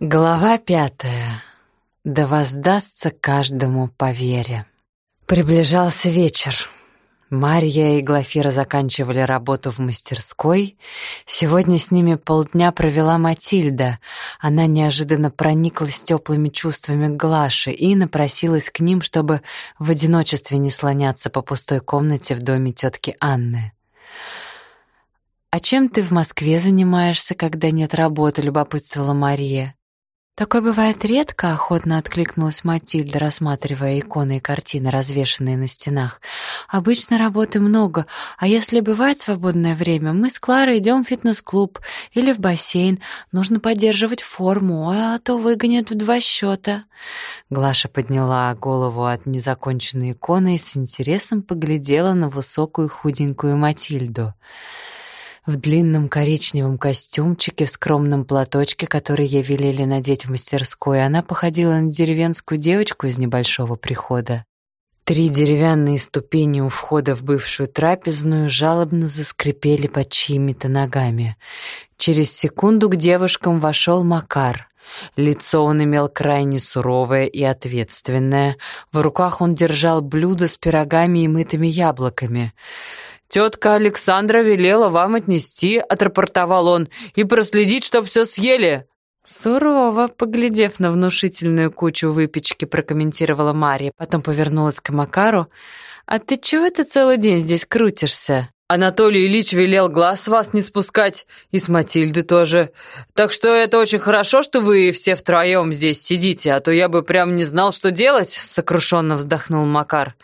Глава пятая. Да воздастся каждому по вере. Приближался вечер. Марья и Глафира заканчивали работу в мастерской. Сегодня с ними полдня провела Матильда. Она неожиданно прониклась теплыми чувствами к Глаше и напросилась к ним, чтобы в одиночестве не слоняться по пустой комнате в доме тетки Анны. «А чем ты в Москве занимаешься, когда нет работы?» — любопытствовала Мария. «Такое бывает редко», — охотно откликнулась Матильда, рассматривая иконы и картины, развешанные на стенах. «Обычно работы много, а если бывает свободное время, мы с Кларой идем в фитнес-клуб или в бассейн. Нужно поддерживать форму, а то выгонят в два счета». Глаша подняла голову от незаконченной иконы и с интересом поглядела на высокую худенькую Матильду в длинном коричневом костюмчике, в скромном платочке, который ей велели надеть в мастерской, она походила на деревенскую девочку из небольшого прихода. Три деревянные ступени у входа в бывшую трапезную жалобно заскрипели под чьими-то ногами. Через секунду к девушкам вошел Макар. Лицо он имел крайне суровое и ответственное. В руках он держал блюдо с пирогами и мытыми яблоками. «Тетка Александра велела вам отнести», — отрапортовал он, «и проследить, чтоб все съели». Сурово, поглядев на внушительную кучу выпечки, прокомментировала Мария, потом повернулась к Макару. «А ты чего ты целый день здесь крутишься?» Анатолий Ильич велел глаз с вас не спускать, и с Матильды тоже. Так что это очень хорошо, что вы все втроем здесь сидите, а то я бы прям не знал, что делать», — сокрушенно вздохнул Макар.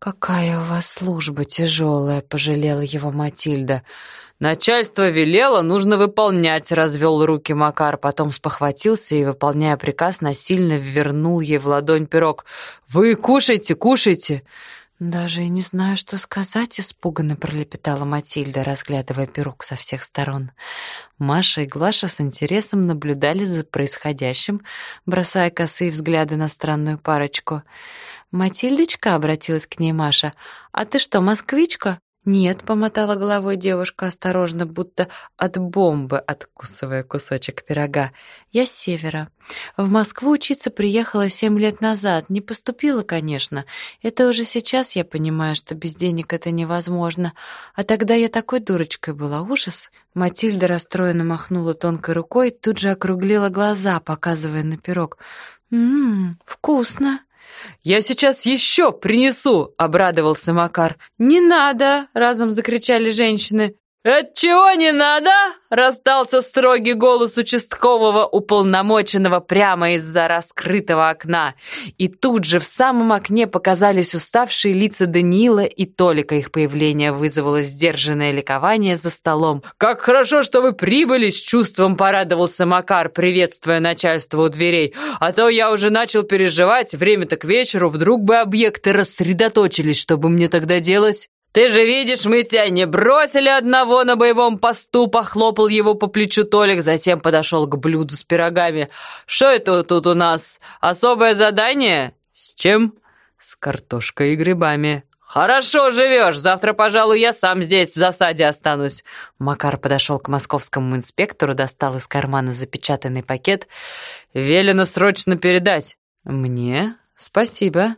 «Какая у вас служба тяжелая», — пожалела его Матильда. «Начальство велело, нужно выполнять», — развел руки Макар, потом спохватился и, выполняя приказ, насильно ввернул ей в ладонь пирог. «Вы кушайте, кушайте!» «Даже и не знаю, что сказать», — испуганно пролепетала Матильда, разглядывая пирог со всех сторон. Маша и Глаша с интересом наблюдали за происходящим, бросая косые взгляды на странную парочку. «Матильдочка», — обратилась к ней Маша, — «а ты что, москвичка?» «Нет», — помотала головой девушка осторожно, будто от бомбы откусывая кусочек пирога. «Я с севера. В Москву учиться приехала семь лет назад. Не поступила, конечно. Это уже сейчас я понимаю, что без денег это невозможно. А тогда я такой дурочкой была. Ужас!» Матильда расстроенно махнула тонкой рукой и тут же округлила глаза, показывая на пирог. «Ммм, вкусно!» «Я сейчас еще принесу!» — обрадовался Макар. «Не надо!» — разом закричали женщины. «Отчего не надо?» — раздался строгий голос участкового уполномоченного прямо из-за раскрытого окна. И тут же в самом окне показались уставшие лица Даниила и Толика. Их появление вызвало сдержанное ликование за столом. «Как хорошо, что вы прибыли!» — с чувством порадовался Макар, приветствуя начальство у дверей. «А то я уже начал переживать. Время-то к вечеру. Вдруг бы объекты рассредоточились. Что бы мне тогда делать?» «Ты же видишь, мы тебя не бросили одного на боевом посту!» Похлопал его по плечу Толик, затем подошел к блюду с пирогами. «Что это тут у нас? Особое задание?» «С чем?» «С картошкой и грибами». «Хорошо живешь! Завтра, пожалуй, я сам здесь в засаде останусь!» Макар подошел к московскому инспектору, достал из кармана запечатанный пакет. «Велено срочно передать!» «Мне?» «Спасибо».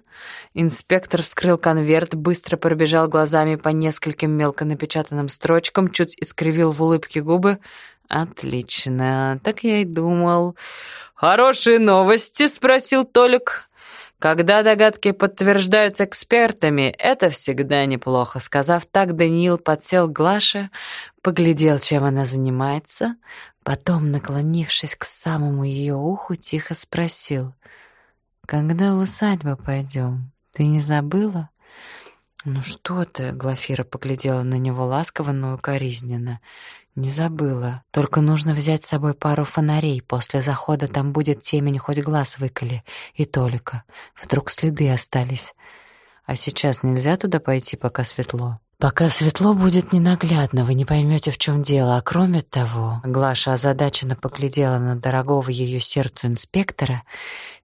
Инспектор вскрыл конверт, быстро пробежал глазами по нескольким мелко напечатанным строчкам, чуть искривил в улыбке губы. «Отлично, так я и думал». «Хорошие новости?» — спросил Толик. «Когда догадки подтверждаются экспертами, это всегда неплохо». Сказав так, Даниил подсел к Глаше, поглядел, чем она занимается, потом, наклонившись к самому ее уху, тихо спросил — когда в усадьбу пойдем, ты не забыла? Ну что ты, Глафира поглядела на него ласково, но укоризненно. Не забыла. Только нужно взять с собой пару фонарей. После захода там будет темень, хоть глаз выколи. И только. Вдруг следы остались. А сейчас нельзя туда пойти, пока светло. Пока светло будет ненаглядно, вы не поймете, в чем дело. А кроме того, Глаша озадаченно поглядела на дорогого ее сердцу инспектора,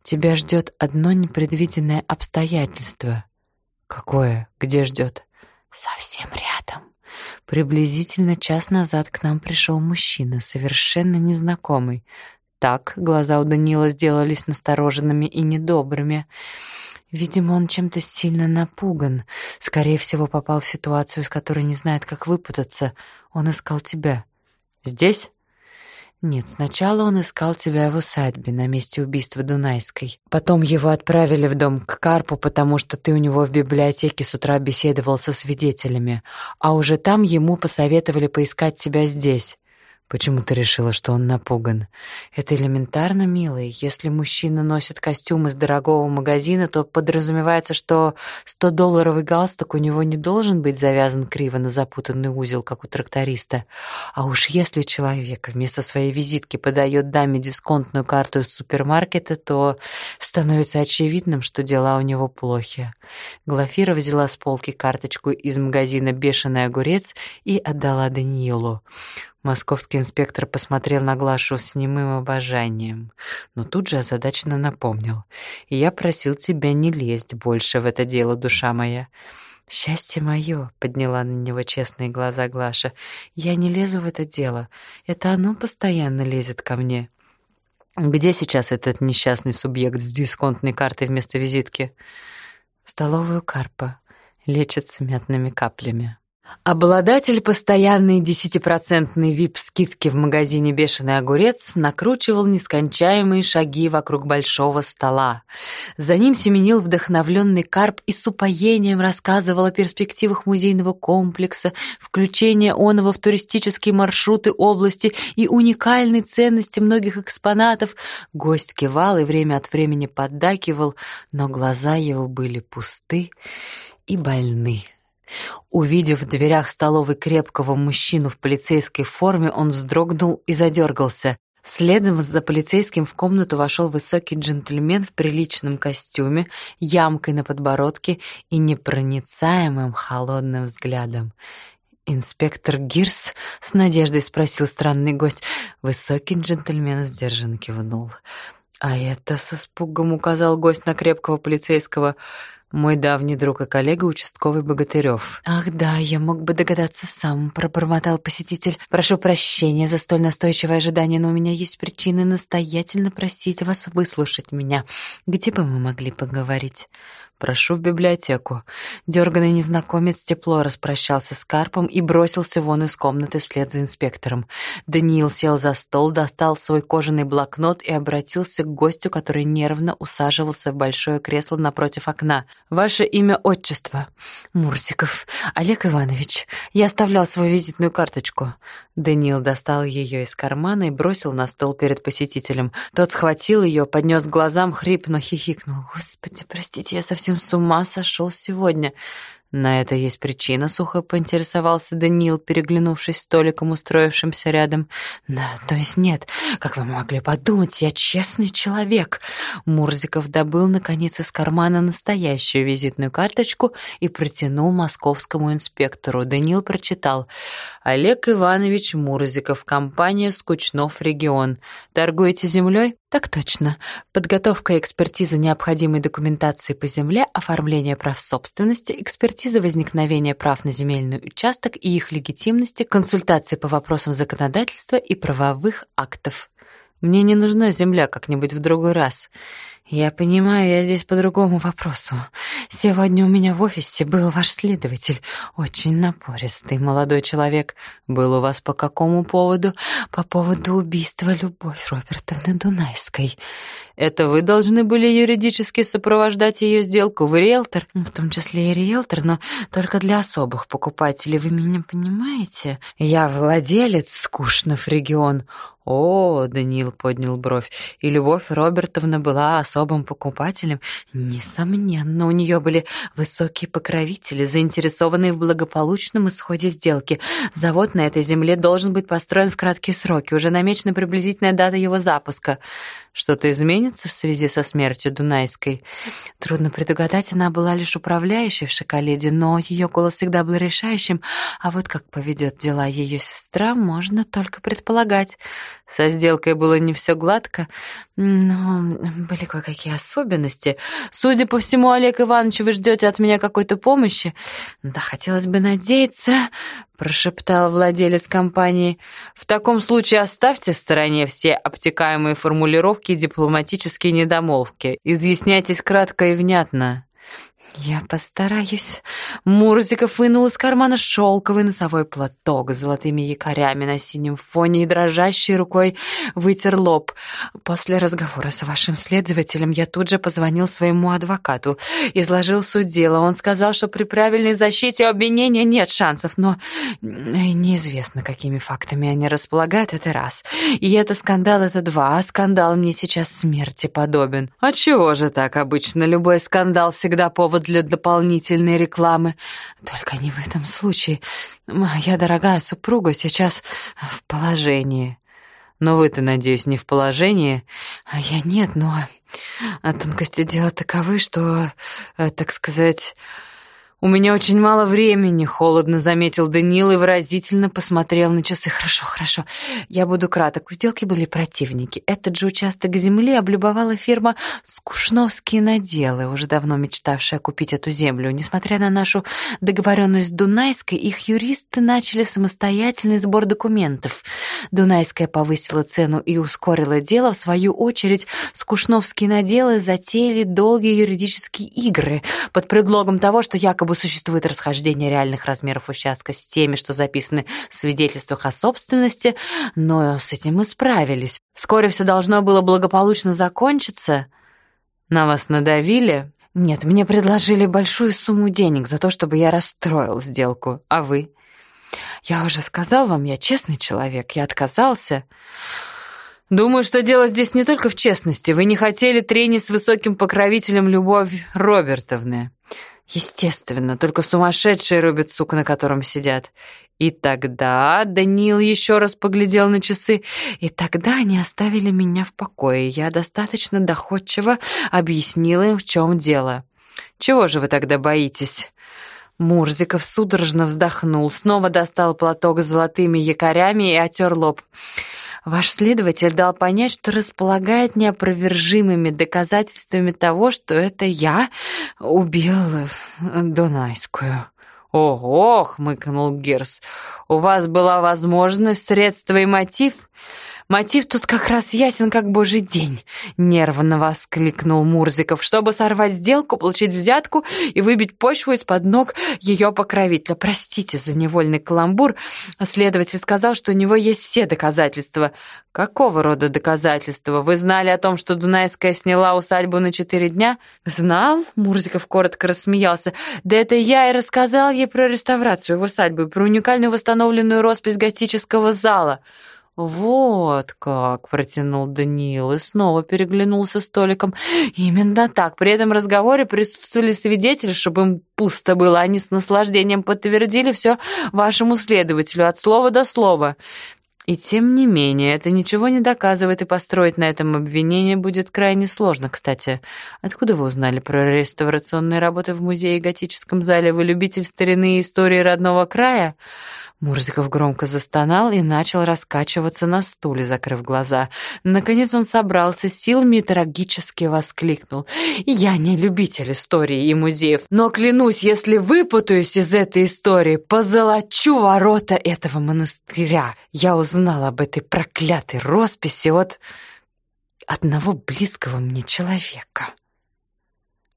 тебя ждет одно непредвиденное обстоятельство. Какое? Где ждет? Совсем рядом. Приблизительно час назад к нам пришел мужчина, совершенно незнакомый. так?» Глаза у Данила сделались настороженными и недобрыми. Видимо, он чем-то сильно напуган. Скорее всего, попал в ситуацию, из которой не знает, как выпутаться. Он искал тебя. Здесь? Нет, сначала он искал тебя в усадьбе на месте убийства Дунайской. Потом его отправили в дом к Карпу, потому что ты у него в библиотеке с утра беседовал со свидетелями. А уже там ему посоветовали поискать тебя здесь. Почему ты решила, что он напуган? Это элементарно, милый. Если мужчина носит костюм из дорогого магазина, то подразумевается, что 100-долларовый галстук у него не должен быть завязан криво на запутанный узел, как у тракториста. А уж если человек вместо своей визитки подает даме дисконтную карту из супермаркета, то становится очевидным, что дела у него плохи. Глафира взяла с полки карточку из магазина «Бешеный огурец» и отдала Даниилу. Московский инспектор посмотрел на Глашу с немым обожанием, но тут же озадаченно напомнил. «Я просил тебя не лезть больше в это дело, душа моя». «Счастье мое!» — подняла на него честные глаза Глаша. «Я не лезу в это дело. Это оно постоянно лезет ко мне». «Где сейчас этот несчастный субъект с дисконтной картой вместо визитки?» «В столовую Карпа. Лечится мятными каплями». Обладатель постоянной десятипроцентной вип-скидки в магазине «Бешеный огурец» накручивал нескончаемые шаги вокруг большого стола. За ним семенил вдохновленный карп и с упоением рассказывал о перспективах музейного комплекса, включения оного в туристические маршруты области и уникальной ценности многих экспонатов. Гость кивал и время от времени поддакивал, но глаза его были пусты и больны. Увидев в дверях столовой крепкого мужчину в полицейской форме, он вздрогнул и задергался. Следом за полицейским в комнату вошел высокий джентльмен в приличном костюме, ямкой на подбородке и непроницаемым холодным взглядом. «Инспектор Гирс?» — с надеждой спросил странный гость. Высокий джентльмен сдержанно кивнул. «А это с испугом указал гость на крепкого полицейского мой давний друг и коллега, участковый Богатырев. «Ах да, я мог бы догадаться сам», — пробормотал посетитель. «Прошу прощения за столь настойчивое ожидание, но у меня есть причины настоятельно просить вас выслушать меня. Где бы мы могли поговорить?» «Прошу в библиотеку». Дерганный незнакомец тепло распрощался с Карпом и бросился вон из комнаты вслед за инспектором. Даниил сел за стол, достал свой кожаный блокнот и обратился к гостю, который нервно усаживался в большое кресло напротив окна. «Ваше имя, отчество?» «Мурзиков. Олег Иванович. Я оставлял свою визитную карточку». Даниил достал ее из кармана и бросил на стол перед посетителем. Тот схватил ее, поднес к глазам, хрипно хихикнул. «Господи, простите, я совсем совсем с ума сошел сегодня. На это есть причина, сухо поинтересовался Даниил, переглянувшись с столиком, устроившимся рядом. Да, то есть нет. Как вы могли подумать, я честный человек. Мурзиков добыл наконец из кармана настоящую визитную карточку и протянул московскому инспектору. Даниил прочитал: Олег Иванович Мурзиков, компания Скучнов регион. Торгуете землей? Так точно. Подготовка и экспертиза необходимой документации по земле, оформление прав собственности, экспертиза возникновения прав на земельный участок и их легитимности, консультации по вопросам законодательства и правовых актов. Мне не нужна земля как-нибудь в другой раз. «Я понимаю, я здесь по другому вопросу. Сегодня у меня в офисе был ваш следователь, очень напористый молодой человек. Был у вас по какому поводу? По поводу убийства Любовь Робертовны Дунайской. Это вы должны были юридически сопровождать ее сделку. Вы риэлтор? В том числе и риэлтор, но только для особых покупателей. Вы меня понимаете? Я владелец Скучнов регион. «О!» — Даниил поднял бровь. «И Любовь Робертовна была особым покупателем?» «Несомненно, у нее были высокие покровители, заинтересованные в благополучном исходе сделки. Завод на этой земле должен быть построен в краткие сроки. Уже намечена приблизительная дата его запуска. Что-то изменится в связи со смертью Дунайской?» Трудно предугадать, она была лишь управляющей в «Шоколеде», но ее голос всегда был решающим, а вот как поведет дела ее сестра, можно только предполагать. Со сделкой было не все гладко, но были кое-какие особенности. Судя по всему, Олег Иванович, вы ждете от меня какой-то помощи. Да, хотелось бы надеяться. Прошептал владелец компании. «В таком случае оставьте в стороне все обтекаемые формулировки и дипломатические недомолвки. Изъясняйтесь кратко и внятно». «Я постараюсь». Мурзиков вынул из кармана шелковый носовой платок с золотыми якорями на синем фоне и дрожащей рукой вытер лоб. «После разговора с вашим следователем я тут же позвонил своему адвокату, изложил суть дела. Он сказал, что при правильной защите обвинения нет шансов, но неизвестно, какими фактами они располагают, это раз. И это скандал, это два, а скандал мне сейчас смерти подобен». «А чего же так обычно? Любой скандал всегда повод для дополнительной рекламы. Только не в этом случае. Моя дорогая супруга сейчас в положении. Но вы-то, надеюсь, не в положении? А я нет, но... А тонкости дела таковы, что, э, так сказать... «У меня очень мало времени», — холодно заметил Даниил и выразительно посмотрел на часы. «Хорошо, хорошо. Я буду краток. У сделки были противники. Этот же участок земли облюбовала фирма «Скушновские наделы», уже давно мечтавшая купить эту землю. Несмотря на нашу договоренность с Дунайской, их юристы начали самостоятельный сбор документов. Дунайская повысила цену и ускорила дело. В свою очередь, Скушновские наделы затеяли долгие юридические игры под предлогом того, что якобы якобы существует расхождение реальных размеров участка с теми, что записаны в свидетельствах о собственности, но с этим мы справились. Вскоре все должно было благополучно закончиться. На вас надавили? Нет, мне предложили большую сумму денег за то, чтобы я расстроил сделку. А вы? Я уже сказал вам, я честный человек, я отказался. Думаю, что дело здесь не только в честности. Вы не хотели трени с высоким покровителем Любовь Робертовны. Естественно, только сумасшедшие рубят сук, на котором сидят. И тогда Даниил еще раз поглядел на часы, и тогда они оставили меня в покое. Я достаточно доходчиво объяснила им, в чем дело. Чего же вы тогда боитесь? Мурзиков судорожно вздохнул, снова достал платок с золотыми якорями и отер лоб. Ваш следователь дал понять, что располагает неопровержимыми доказательствами того, что это я убил э, Дунайскую. «Ого!» — хмыкнул Гирс. «У вас была возможность, средства и мотив?» Мотив тут как раз ясен, как божий день», — нервно воскликнул Мурзиков, «чтобы сорвать сделку, получить взятку и выбить почву из-под ног ее покровителя. Простите за невольный каламбур. Следователь сказал, что у него есть все доказательства». «Какого рода доказательства? Вы знали о том, что Дунайская сняла усадьбу на четыре дня?» «Знал?» — Мурзиков коротко рассмеялся. «Да это я и рассказал ей про реставрацию в усадьбе, про уникальную восстановленную роспись готического зала». «Вот как!» — протянул Даниил и снова переглянулся с Толиком. «Именно так. При этом разговоре присутствовали свидетели, чтобы им пусто было. Они с наслаждением подтвердили все вашему следователю от слова до слова. И тем не менее, это ничего не доказывает, и построить на этом обвинение будет крайне сложно. Кстати, откуда вы узнали про реставрационные работы в музее и готическом зале? Вы любитель старины и истории родного края?» Мурзиков громко застонал и начал раскачиваться на стуле, закрыв глаза. Наконец он собрался силами и трагически воскликнул. «Я не любитель истории и музеев, но клянусь, если выпутаюсь из этой истории, позолочу ворота этого монастыря. Я узнал об этой проклятой росписи от одного близкого мне человека».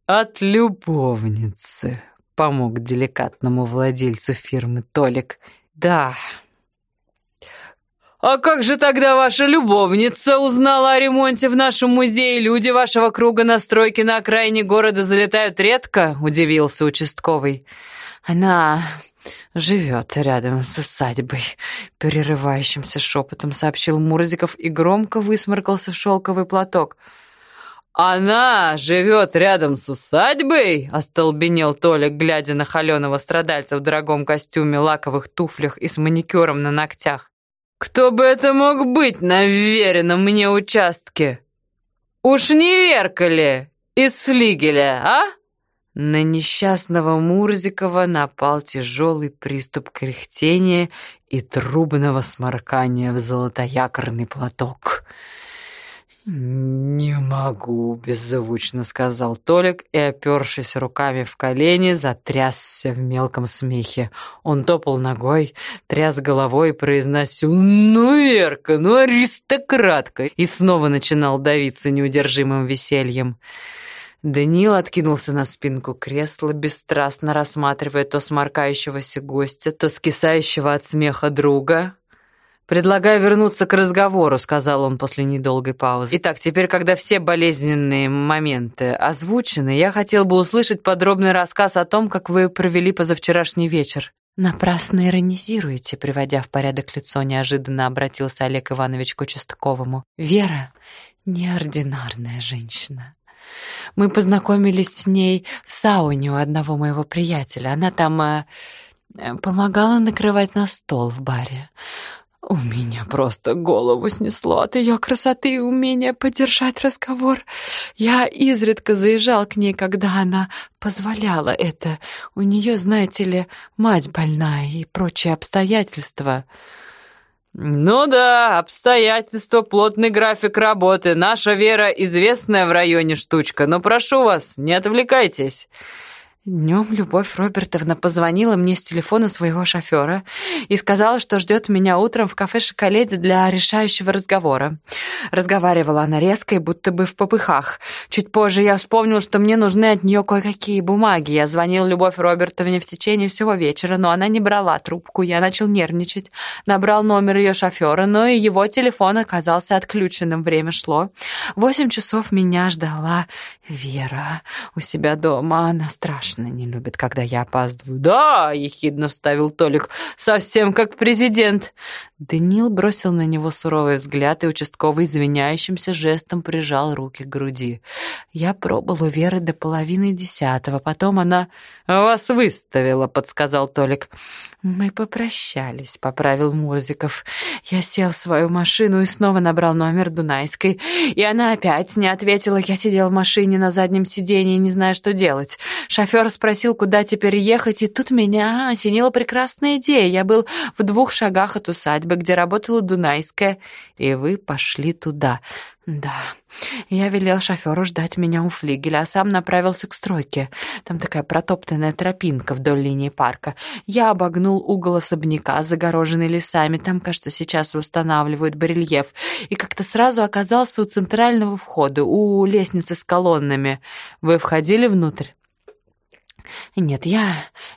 «От любовницы», — помог деликатному владельцу фирмы Толик — да. «А как же тогда ваша любовница узнала о ремонте в нашем музее? Люди вашего круга на стройке на окраине города залетают редко?» — удивился участковый. «Она живет рядом с усадьбой», — перерывающимся шепотом сообщил Мурзиков и громко высморкался в шелковый платок. «Она живет рядом с усадьбой?» — остолбенел Толик, глядя на холеного страдальца в дорогом костюме, лаковых туфлях и с маникюром на ногтях. «Кто бы это мог быть на веренном мне участке? Уж не Верка ли из флигеля, а?» На несчастного Мурзикова напал тяжелый приступ кряхтения и трубного сморкания в золотоякорный платок. «Не могу». могу», — беззвучно сказал Толик и, опершись руками в колени, затрясся в мелком смехе. Он топал ногой, тряс головой и произносил «Ну, Верка, ну, аристократка!» и снова начинал давиться неудержимым весельем. Даниил откинулся на спинку кресла, бесстрастно рассматривая то сморкающегося гостя, то скисающего от смеха друга. «Предлагаю вернуться к разговору», — сказал он после недолгой паузы. «Итак, теперь, когда все болезненные моменты озвучены, я хотел бы услышать подробный рассказ о том, как вы провели позавчерашний вечер». «Напрасно иронизируете», — приводя в порядок лицо, неожиданно обратился Олег Иванович к участковому. «Вера — неординарная женщина. Мы познакомились с ней в сауне у одного моего приятеля. Она там э, помогала накрывать на стол в баре. У меня просто голову снесло от ее красоты и умения поддержать разговор. Я изредка заезжал к ней, когда она позволяла это. У нее, знаете ли, мать больная и прочие обстоятельства. «Ну да, обстоятельства, плотный график работы. Наша Вера известная в районе штучка, но прошу вас, не отвлекайтесь». Днем Любовь Робертовна позвонила мне с телефона своего шофера и сказала, что ждет меня утром в кафе «Шоколеде» для решающего разговора. Разговаривала она резко и будто бы в попыхах. Чуть позже я вспомнил, что мне нужны от нее кое-какие бумаги. Я звонил Любовь Робертовне в течение всего вечера, но она не брала трубку. Я начал нервничать. Набрал номер ее шофера, но и его телефон оказался отключенным. Время шло. Восемь часов меня ждала Вера у себя дома. Она страшная страшно не любит, когда я опаздываю. «Да!» — ехидно вставил Толик. «Совсем как президент!» Данил бросил на него суровый взгляд и участковый извиняющимся жестом прижал руки к груди. «Я пробыл у Веры до половины десятого, потом она...» «Вас выставила», — подсказал Толик. «Мы попрощались», — поправил Мурзиков. Я сел в свою машину и снова набрал номер Дунайской. И она опять не ответила. Я сидел в машине на заднем сиденье, не зная, что делать. Шофер спросил, куда теперь ехать, и тут меня осенила прекрасная идея. Я был в двух шагах от усадьбы, где работала Дунайская, и вы пошли туда. Да, я велел шоферу ждать меня у флигеля, а сам направился к стройке. Там такая протоптанная тропинка вдоль линии парка. Я обогнул угол особняка, загороженный лесами. Там, кажется, сейчас восстанавливают барельеф. И как-то сразу оказался у центрального входа, у лестницы с колоннами. Вы входили внутрь? Нет, я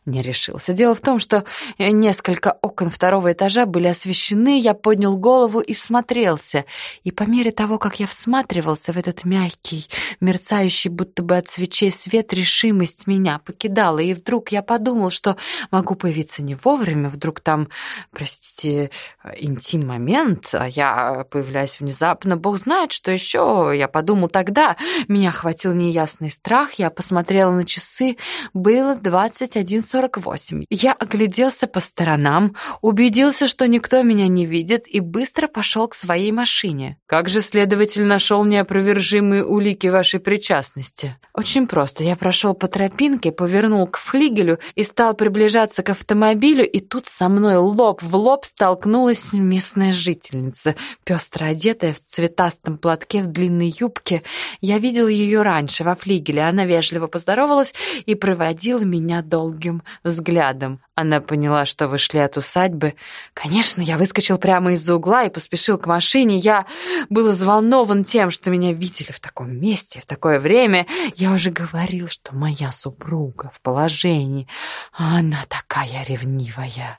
не решился. Дело в том, что несколько окон второго этажа были освещены, я поднял голову и всмотрелся. И по мере того, как я всматривался в этот мягкий, мерцающий будто бы от свечей свет, решимость меня покидала. И вдруг я подумал, что могу появиться не вовремя, вдруг там, простите, интим-момент, а я появляюсь внезапно, бог знает, что еще. Я подумал тогда, меня охватил неясный страх, я посмотрела на часы, было 21.48. Я огляделся по сторонам, убедился, что никто меня не видит, и быстро пошел к своей машине. Как же следователь нашел неопровержимые улики вашей причастности? Очень просто. Я прошел по тропинке, повернул к флигелю и стал приближаться к автомобилю, и тут со мной лоб в лоб столкнулась местная жительница, пестро одетая в цветастом платке в длинной юбке. Я видел ее раньше во флигеле. Она вежливо поздоровалась и проводила проводила меня долгим взглядом. Она поняла, что вышли от усадьбы. Конечно, я выскочил прямо из-за угла и поспешил к машине. Я был взволнован тем, что меня видели в таком месте, в такое время. Я уже говорил, что моя супруга в положении. А она такая ревнивая.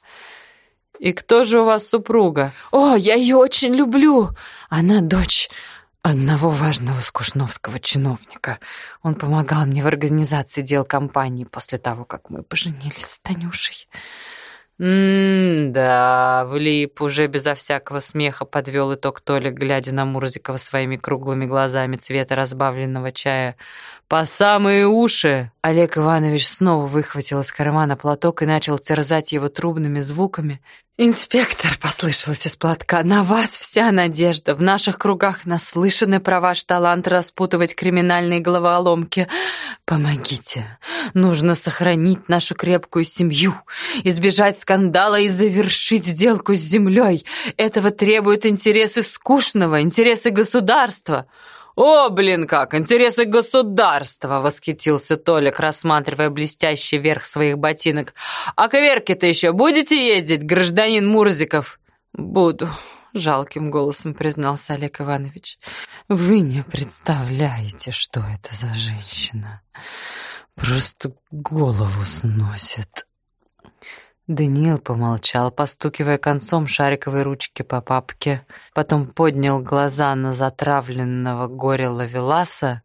«И кто же у вас супруга?» «О, я ее очень люблю! Она дочь одного важного скучновского чиновника. Он помогал мне в организации дел компании после того, как мы поженились с Танюшей. «М-да», — влип уже безо всякого смеха подвел итог Толя, глядя на Мурзикова своими круглыми глазами цвета разбавленного чая. «По самые уши!» Олег Иванович снова выхватил из кармана платок и начал терзать его трубными звуками. «Инспектор!» — послышалось из платка. «На вас вся надежда. В наших кругах наслышаны про ваш талант распутывать криминальные головоломки. Помогите. Нужно сохранить нашу крепкую семью, избежать скандала и завершить сделку с землей. Этого требуют интересы скучного, интересы государства». «О, блин, как! Интересы государства!» — восхитился Толик, рассматривая блестящий верх своих ботинок. «А к Верке-то еще будете ездить, гражданин Мурзиков?» «Буду», — жалким голосом признался Олег Иванович. «Вы не представляете, что это за женщина. Просто голову сносит». Даниил помолчал, постукивая концом шариковой ручки по папке, потом поднял глаза на затравленного горя Лавеласа.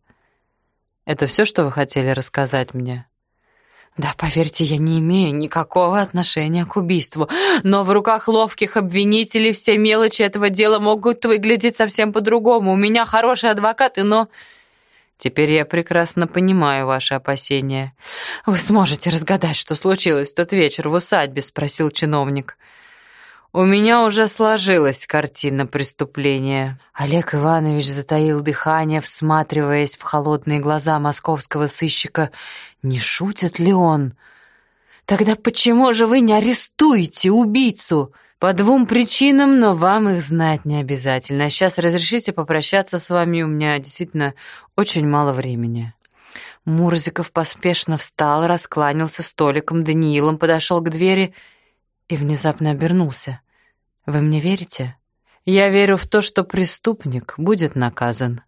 «Это все, что вы хотели рассказать мне?» «Да, поверьте, я не имею никакого отношения к убийству, но в руках ловких обвинителей все мелочи этого дела могут выглядеть совсем по-другому. У меня хорошие адвокаты, но...» Теперь я прекрасно понимаю ваши опасения. Вы сможете разгадать, что случилось в тот вечер в усадьбе, спросил чиновник. У меня уже сложилась картина преступления. Олег Иванович затаил дыхание, всматриваясь в холодные глаза московского сыщика. Не шутит ли он? Тогда почему же вы не арестуете убийцу? По двум причинам, но вам их знать не обязательно. А сейчас разрешите попрощаться с вами, у меня действительно очень мало времени». Мурзиков поспешно встал, раскланялся столиком, Даниилом подошел к двери и внезапно обернулся. «Вы мне верите?» «Я верю в то, что преступник будет наказан».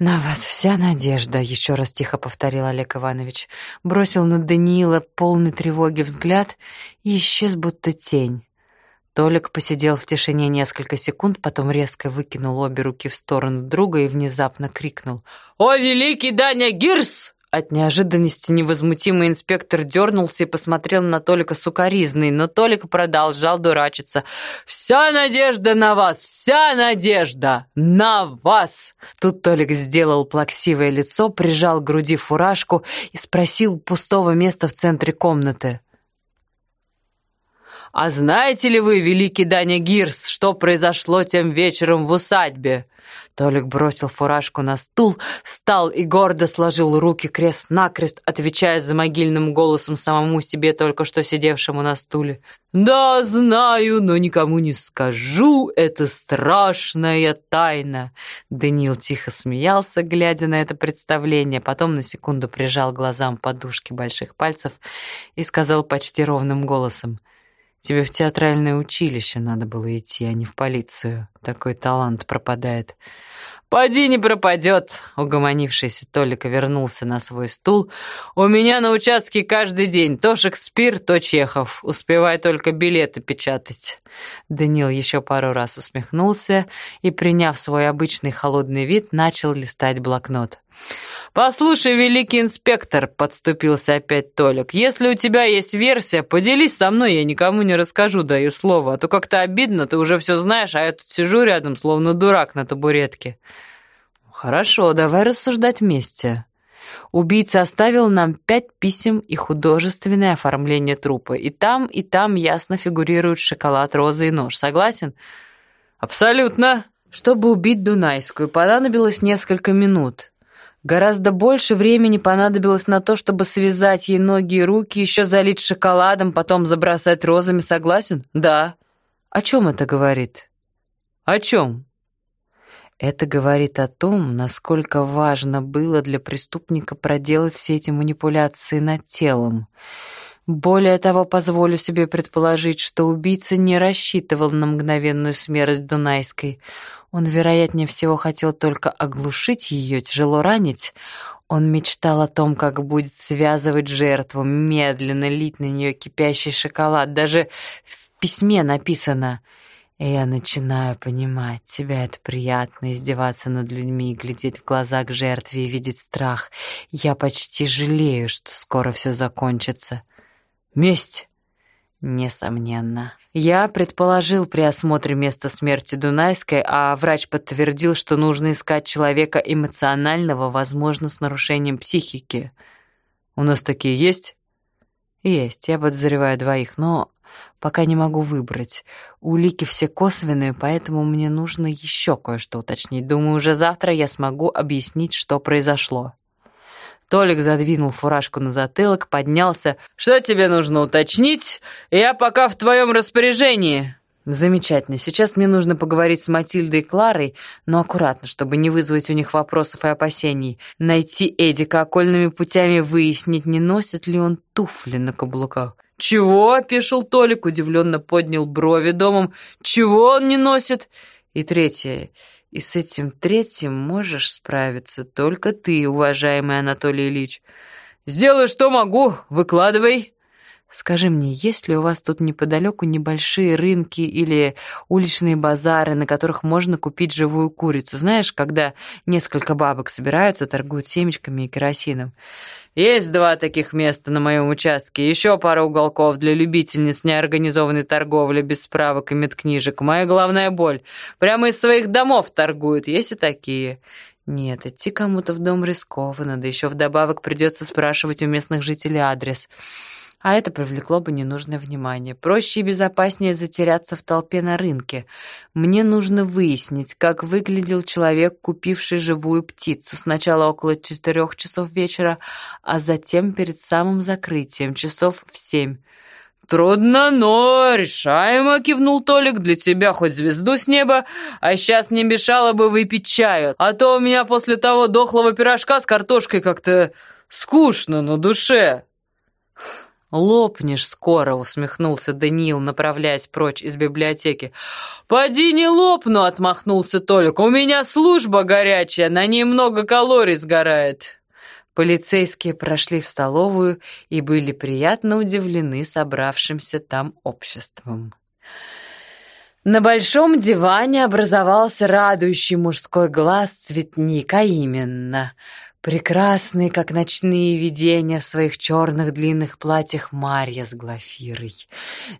«На вас вся надежда», — еще раз тихо повторил Олег Иванович. Бросил на Даниила полный тревоги взгляд и исчез, будто тень. Толик посидел в тишине несколько секунд, потом резко выкинул обе руки в сторону друга и внезапно крикнул. «О, великий Даня Гирс!» От неожиданности невозмутимый инспектор дернулся и посмотрел на Толика сукоризной, но Толик продолжал дурачиться. «Вся надежда на вас! Вся надежда на вас!» Тут Толик сделал плаксивое лицо, прижал к груди фуражку и спросил пустого места в центре комнаты. «А знаете ли вы, великий Даня Гирс, что произошло тем вечером в усадьбе?» Толик бросил фуражку на стул, встал и гордо сложил руки крест-накрест, отвечая за могильным голосом самому себе, только что сидевшему на стуле. «Да, знаю, но никому не скажу, это страшная тайна!» Даниил тихо смеялся, глядя на это представление, потом на секунду прижал глазам подушки больших пальцев и сказал почти ровным голосом — Тебе в театральное училище надо было идти, а не в полицию. Такой талант пропадает. «Поди не пропадет!» Угомонившийся Толика вернулся на свой стул. «У меня на участке каждый день то Шекспир, то Чехов. Успевай только билеты печатать». Данил еще пару раз усмехнулся и, приняв свой обычный холодный вид, начал листать блокнот. «Послушай, великий инспектор», — подступился опять Толик, «если у тебя есть версия, поделись со мной, я никому не расскажу, даю слово, а то как-то обидно, ты уже все знаешь, а я тут сижу рядом, словно дурак на табуретке». «Хорошо, давай рассуждать вместе». Убийца оставил нам пять писем и художественное оформление трупа. И там, и там ясно фигурируют шоколад, роза и нож. Согласен? Абсолютно. Чтобы убить Дунайскую, понадобилось несколько минут. Гораздо больше времени понадобилось на то, чтобы связать ей ноги и руки, еще залить шоколадом, потом забросать розами. Согласен? Да. О чем это говорит? О чем? Это говорит о том, насколько важно было для преступника проделать все эти манипуляции над телом. Более того, позволю себе предположить, что убийца не рассчитывал на мгновенную смерть Дунайской. Он, вероятнее всего, хотел только оглушить ее, тяжело ранить. Он мечтал о том, как будет связывать жертву, медленно лить на нее кипящий шоколад. Даже в письме написано «Я начинаю понимать, тебя это приятно, издеваться над людьми, глядеть в глаза к жертве и видеть страх. Я почти жалею, что скоро все закончится». Месть? Несомненно. Я предположил при осмотре места смерти Дунайской, а врач подтвердил, что нужно искать человека эмоционального, возможно, с нарушением психики. У нас такие есть? Есть, я подозреваю двоих, но пока не могу выбрать. Улики все косвенные, поэтому мне нужно еще кое-что уточнить. Думаю, уже завтра я смогу объяснить, что произошло. Толик задвинул фуражку на затылок, поднялся. «Что тебе нужно уточнить? Я пока в твоем распоряжении». Замечательно. Сейчас мне нужно поговорить с Матильдой и Кларой, но аккуратно, чтобы не вызвать у них вопросов и опасений. Найти Эдика окольными путями выяснить, не носит ли он туфли на каблуках. «Чего?» — опешил Толик, удивленно поднял брови домом. «Чего он не носит?» И третье. И с этим третьим можешь справиться только ты, уважаемый Анатолий Ильич. «Сделай, что могу, выкладывай!» Скажи мне, есть ли у вас тут неподалеку небольшие рынки или уличные базары, на которых можно купить живую курицу? Знаешь, когда несколько бабок собираются, торгуют семечками и керосином. Есть два таких места на моем участке. Еще пара уголков для любительниц неорганизованной торговли без справок и медкнижек. Моя главная боль. Прямо из своих домов торгуют. Есть и такие. Нет, идти кому-то в дом рискованно, да еще вдобавок придется спрашивать у местных жителей адрес а это привлекло бы ненужное внимание. Проще и безопаснее затеряться в толпе на рынке. Мне нужно выяснить, как выглядел человек, купивший живую птицу, сначала около четырех часов вечера, а затем перед самым закрытием, часов в семь. «Трудно, но решаемо», — кивнул Толик. «Для тебя хоть звезду с неба, а сейчас не мешало бы выпить чаю, а то у меня после того дохлого пирожка с картошкой как-то скучно на душе». «Лопнешь скоро», — усмехнулся Даниил, направляясь прочь из библиотеки. «Поди не лопну», — отмахнулся Толик. «У меня служба горячая, на ней много калорий сгорает». Полицейские прошли в столовую и были приятно удивлены собравшимся там обществом. На большом диване образовался радующий мужской глаз цветник, а именно — Прекрасные, как ночные видения в своих черных длинных платьях Марья с Глафирой.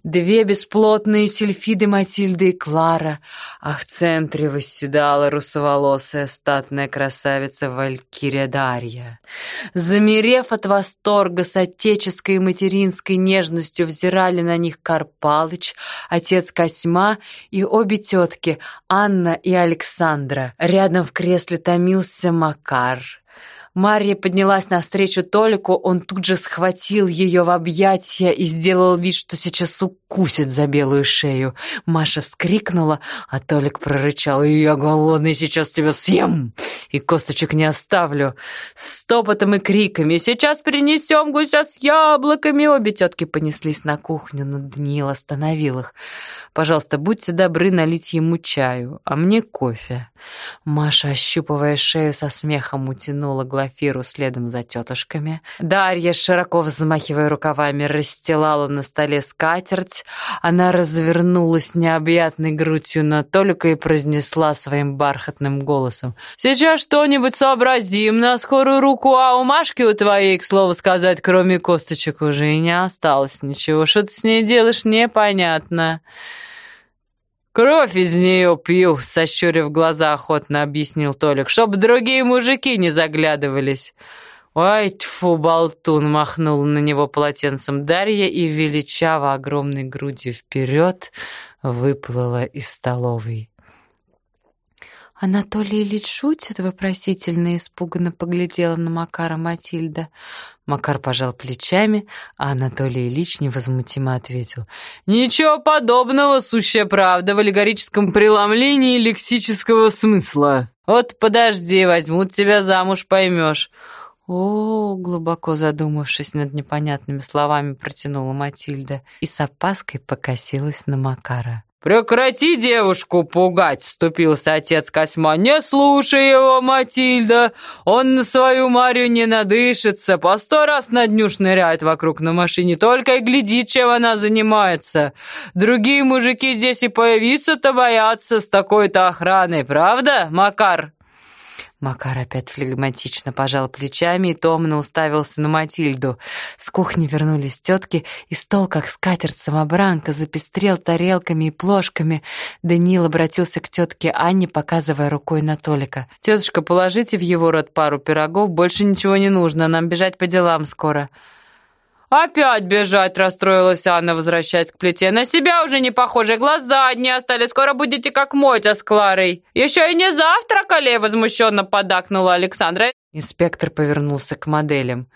Две бесплотные сельфиды Матильда и Клара, а в центре восседала русоволосая статная красавица Валькирия Дарья. Замерев от восторга с отеческой и материнской нежностью, взирали на них Карпалыч, отец Косьма и обе тетки Анна и Александра. Рядом в кресле томился Макар. Марья поднялась навстречу Толику, он тут же схватил ее в объятия и сделал вид, что сейчас укусит за белую шею. Маша вскрикнула, а Толик прорычал, «Я голодный, сейчас тебя съем и косточек не оставлю!» С топотом и криками «Сейчас принесем гуся с яблоками!» Обе тетки понеслись на кухню, но Даниил остановил их. «Пожалуйста, будьте добры налить ему чаю, а мне кофе». Маша, ощупывая шею, со смехом утянула Глафиру следом за тетушками. Дарья, широко взмахивая рукавами, расстилала на столе скатерть. Она развернулась необъятной грудью на Толика и произнесла своим бархатным голосом. «Сейчас что-нибудь сообразим на скорую руку, а у Машки у твоей, к слову сказать, кроме косточек уже и не осталось ничего. Что ты с ней делаешь, непонятно». «Кровь из нее пью», — сощурив глаза, охотно объяснил Толик, «чтоб другие мужики не заглядывались». «Ой, тьфу, болтун!» — махнул на него полотенцем Дарья и, величаво огромной грудью вперед, выплыла из столовой. «Анатолий Ильич шутит?» — вопросительно и испуганно поглядела на Макара Матильда. Макар пожал плечами, а Анатолий Ильич невозмутимо ответил. «Ничего подобного, сущая правда, в аллегорическом преломлении лексического смысла. Вот подожди, возьмут тебя замуж, поймешь». «О, глубоко задумавшись над непонятными словами, протянула Матильда и с опаской покосилась на Макара. «Прекрати девушку пугать!» — вступился отец Косьма. «Не слушай его, Матильда! Он на свою Марию не надышится, по сто раз на дню шныряет вокруг на машине, только и глядит, чем она занимается. Другие мужики здесь и появиться-то боятся с такой-то охраной, правда, Макар?» Макар опять флегматично пожал плечами и томно уставился на Матильду. С кухни вернулись тетки, и стол, как скатерть-самобранка, запестрел тарелками и плошками. Даниил обратился к тетке Анне, показывая рукой на Толика. «Тетушка, положите в его рот пару пирогов, больше ничего не нужно, нам бежать по делам скоро». «Опять бежать!» — расстроилась Анна, возвращаясь к плите. «На себя уже не похоже, глаза одни остались, скоро будете как Мотя с Кларой!» «Еще и не завтракали!» — возмущенно подакнула Александра. Инспектор повернулся к моделям.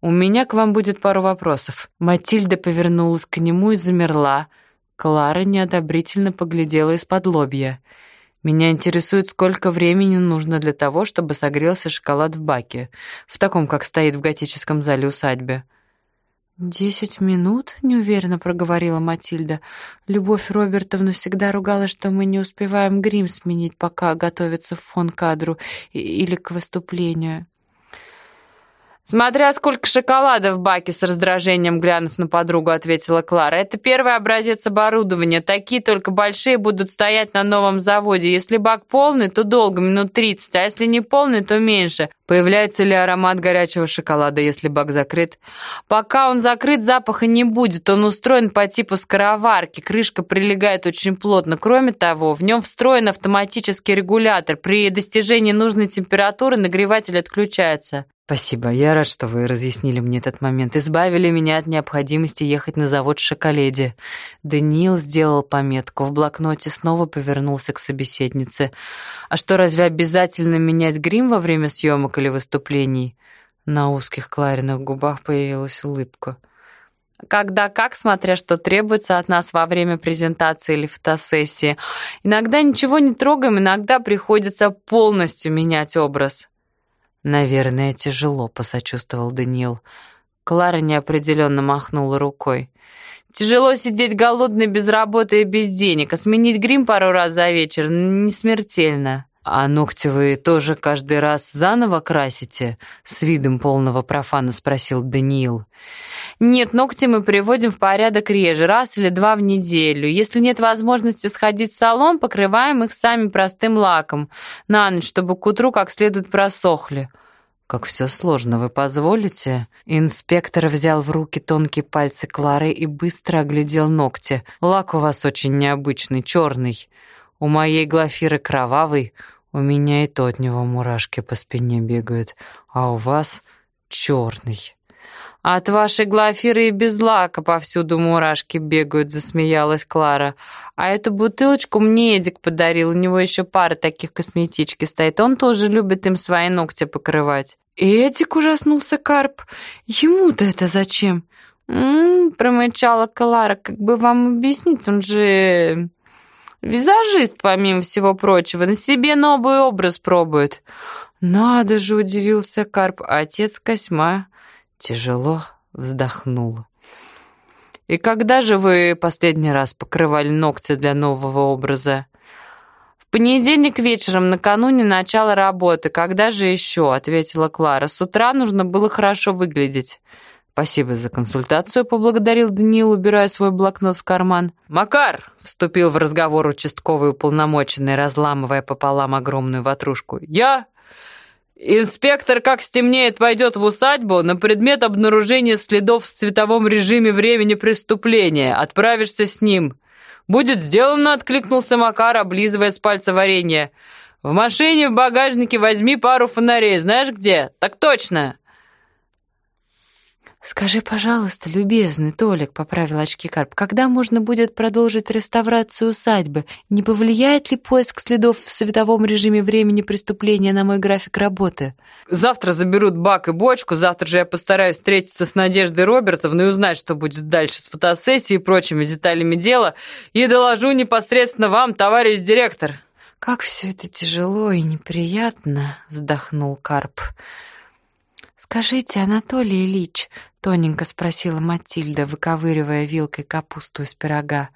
«У меня к вам будет пару вопросов». Матильда повернулась к нему и замерла. Клара неодобрительно поглядела из-под лобья. Меня интересует, сколько времени нужно для того, чтобы согрелся шоколад в баке, в таком, как стоит в готическом зале усадьбы. «Десять минут?» — неуверенно проговорила Матильда. Любовь Робертовна всегда ругала, что мы не успеваем грим сменить, пока готовится фон кадру или к выступлению. «Смотря сколько шоколада в баке с раздражением глянув на подругу», ответила Клара. «Это первый образец оборудования. Такие только большие будут стоять на новом заводе. Если бак полный, то долго, минут 30, а если не полный, то меньше. Появляется ли аромат горячего шоколада, если бак закрыт? Пока он закрыт, запаха не будет. Он устроен по типу скороварки. Крышка прилегает очень плотно. Кроме того, в нем встроен автоматический регулятор. При достижении нужной температуры нагреватель отключается. «Спасибо, я рад, что вы разъяснили мне этот момент. Избавили меня от необходимости ехать на завод в Шоколеде». Даниил сделал пометку. В блокноте снова повернулся к собеседнице. «А что, разве обязательно менять грим во время съемок или выступлений?» На узких Клариных губах появилась улыбка. Когда как, смотря что требуется от нас во время презентации или фотосессии. Иногда ничего не трогаем, иногда приходится полностью менять образ. «Наверное, тяжело», — посочувствовал Даниил. Клара неопределенно махнула рукой. «Тяжело сидеть голодной без работы и без денег, а сменить грим пару раз за вечер не смертельно». «А ногти вы тоже каждый раз заново красите?» — с видом полного профана спросил Даниил. «Нет, ногти мы приводим в порядок реже, раз или два в неделю. Если нет возможности сходить в салон, покрываем их сами простым лаком на ночь, чтобы к утру как следует просохли». «Как все сложно, вы позволите?» Инспектор взял в руки тонкие пальцы Клары и быстро оглядел ногти. «Лак у вас очень необычный, черный. У моей Глафиры кровавый, у меня и то от него мурашки по спине бегают, а у вас черный. «От вашей Глафиры и без лака повсюду мурашки бегают», — засмеялась Клара. «А эту бутылочку мне Эдик подарил, у него еще пара таких косметички стоит, он тоже любит им свои ногти покрывать». «Эдик?» — ужаснулся Карп. «Ему-то это зачем?» «М-м-м», промычала Клара, «как бы вам объяснить, он же...» Визажист, помимо всего прочего, на себе новый образ пробует. Надо же, удивился Карп, а отец Косьма тяжело вздохнул. И когда же вы последний раз покрывали ногти для нового образа? В понедельник вечером, накануне начала работы. Когда же еще? ответила Клара. С утра нужно было хорошо выглядеть. «Спасибо за консультацию», — поблагодарил Даниил, убирая свой блокнот в карман. «Макар!» — вступил в разговор участковый уполномоченный, разламывая пополам огромную ватрушку. «Я...» «Инспектор, как стемнеет, пойдет в усадьбу на предмет обнаружения следов в цветовом режиме времени преступления. Отправишься с ним». «Будет сделано», — откликнулся Макар, облизывая с пальца варенье. «В машине в багажнике возьми пару фонарей. Знаешь где?» «Так точно!» «Скажи, пожалуйста, любезный Толик», — поправил очки Карп, «когда можно будет продолжить реставрацию усадьбы? Не повлияет ли поиск следов в световом режиме времени преступления на мой график работы?» «Завтра заберут бак и бочку, завтра же я постараюсь встретиться с Надеждой Робертовной и узнать, что будет дальше с фотосессией и прочими деталями дела, и доложу непосредственно вам, товарищ директор». «Как все это тяжело и неприятно», — вздохнул Карп. «Скажите, Анатолий Ильич», — тоненько спросила Матильда, выковыривая вилкой капусту из пирога,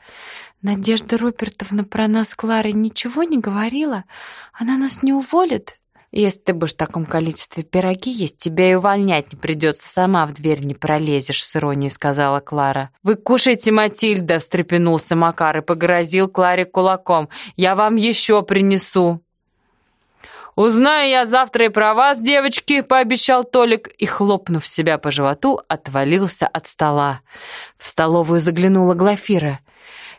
«Надежда Робертовна про нас Клары ничего не говорила? Она нас не уволит?» «Если ты будешь в таком количестве пироги есть, тебя и увольнять не придется, сама в дверь не пролезешь», — с иронией сказала Клара. «Вы кушайте, Матильда!» — встрепенулся Макар и погрозил Кларе кулаком. «Я вам еще принесу!» «Узнаю я завтра и про вас, девочки», — пообещал Толик и, хлопнув себя по животу, отвалился от стола. В столовую заглянула Глафира.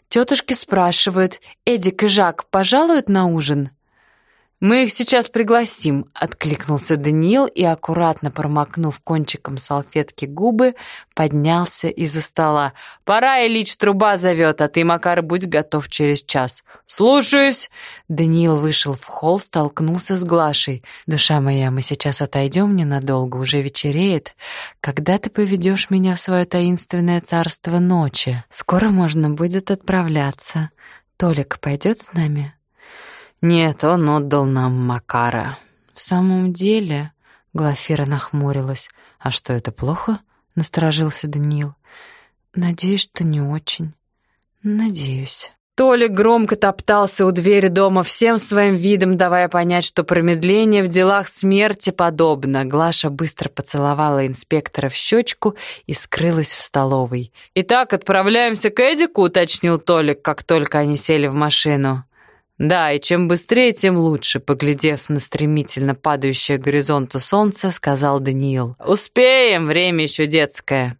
«Тетушки спрашивают, Эдик и Жак пожалуют на ужин?» «Мы их сейчас пригласим», — откликнулся Даниил и, аккуратно промокнув кончиком салфетки губы, поднялся из-за стола. «Пора, Ильич, труба зовет, а ты, Макар, будь готов через час». «Слушаюсь!» Даниил вышел в холл, столкнулся с Глашей. «Душа моя, мы сейчас отойдем ненадолго, уже вечереет. Когда ты поведешь меня в свое таинственное царство ночи? Скоро можно будет отправляться. Толик пойдет с нами?» «Нет, он отдал нам Макара». «В самом деле...» — Глафира нахмурилась. «А что, это плохо?» — насторожился Даниил. «Надеюсь, что не очень. Надеюсь». Толик громко топтался у двери дома всем своим видом, давая понять, что промедление в делах смерти подобно. Глаша быстро поцеловала инспектора в щечку и скрылась в столовой. «Итак, отправляемся к Эдику», — уточнил Толик, как только они сели в машину. Да, и чем быстрее, тем лучше, поглядев на стремительно падающее горизонту солнце, сказал Даниил. Успеем, время еще детское.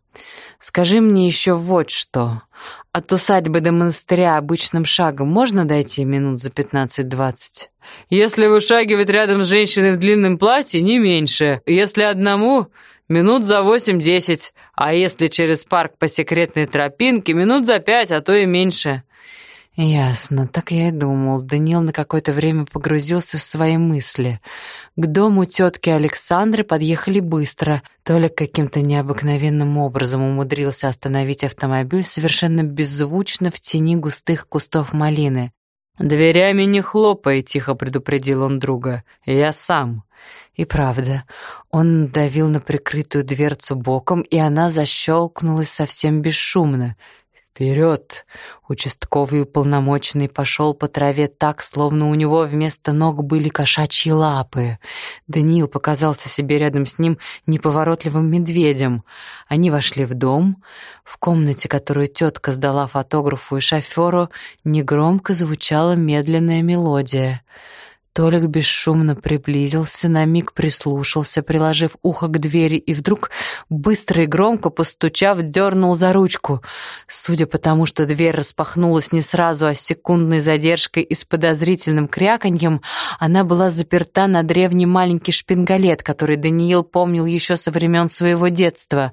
Скажи мне еще вот что. От усадьбы до монастыря обычным шагом можно дойти минут за пятнадцать-двадцать? Если вышагивать рядом с женщиной в длинном платье, не меньше. Если одному, минут за восемь-десять. А если через парк по секретной тропинке, минут за пять, а то и меньше. Ясно, так я и думал. Даниил на какое-то время погрузился в свои мысли. К дому тетки Александры подъехали быстро. Толик каким-то необыкновенным образом умудрился остановить автомобиль совершенно беззвучно в тени густых кустов малины. «Дверями не хлопай», — тихо предупредил он друга. «Я сам». И правда, он давил на прикрытую дверцу боком, и она защелкнулась совсем бесшумно. «Вперед!» Участковый уполномоченный пошел по траве так, словно у него вместо ног были кошачьи лапы. Даниил показался себе рядом с ним неповоротливым медведем. Они вошли в дом. В комнате, которую тетка сдала фотографу и шоферу, негромко звучала медленная мелодия — Толик бесшумно приблизился, на миг прислушался, приложив ухо к двери, и вдруг, быстро и громко постучав, дернул за ручку. Судя по тому, что дверь распахнулась не сразу, а с секундной задержкой и с подозрительным кряканьем, она была заперта на древний маленький шпингалет, который Даниил помнил еще со времен своего детства.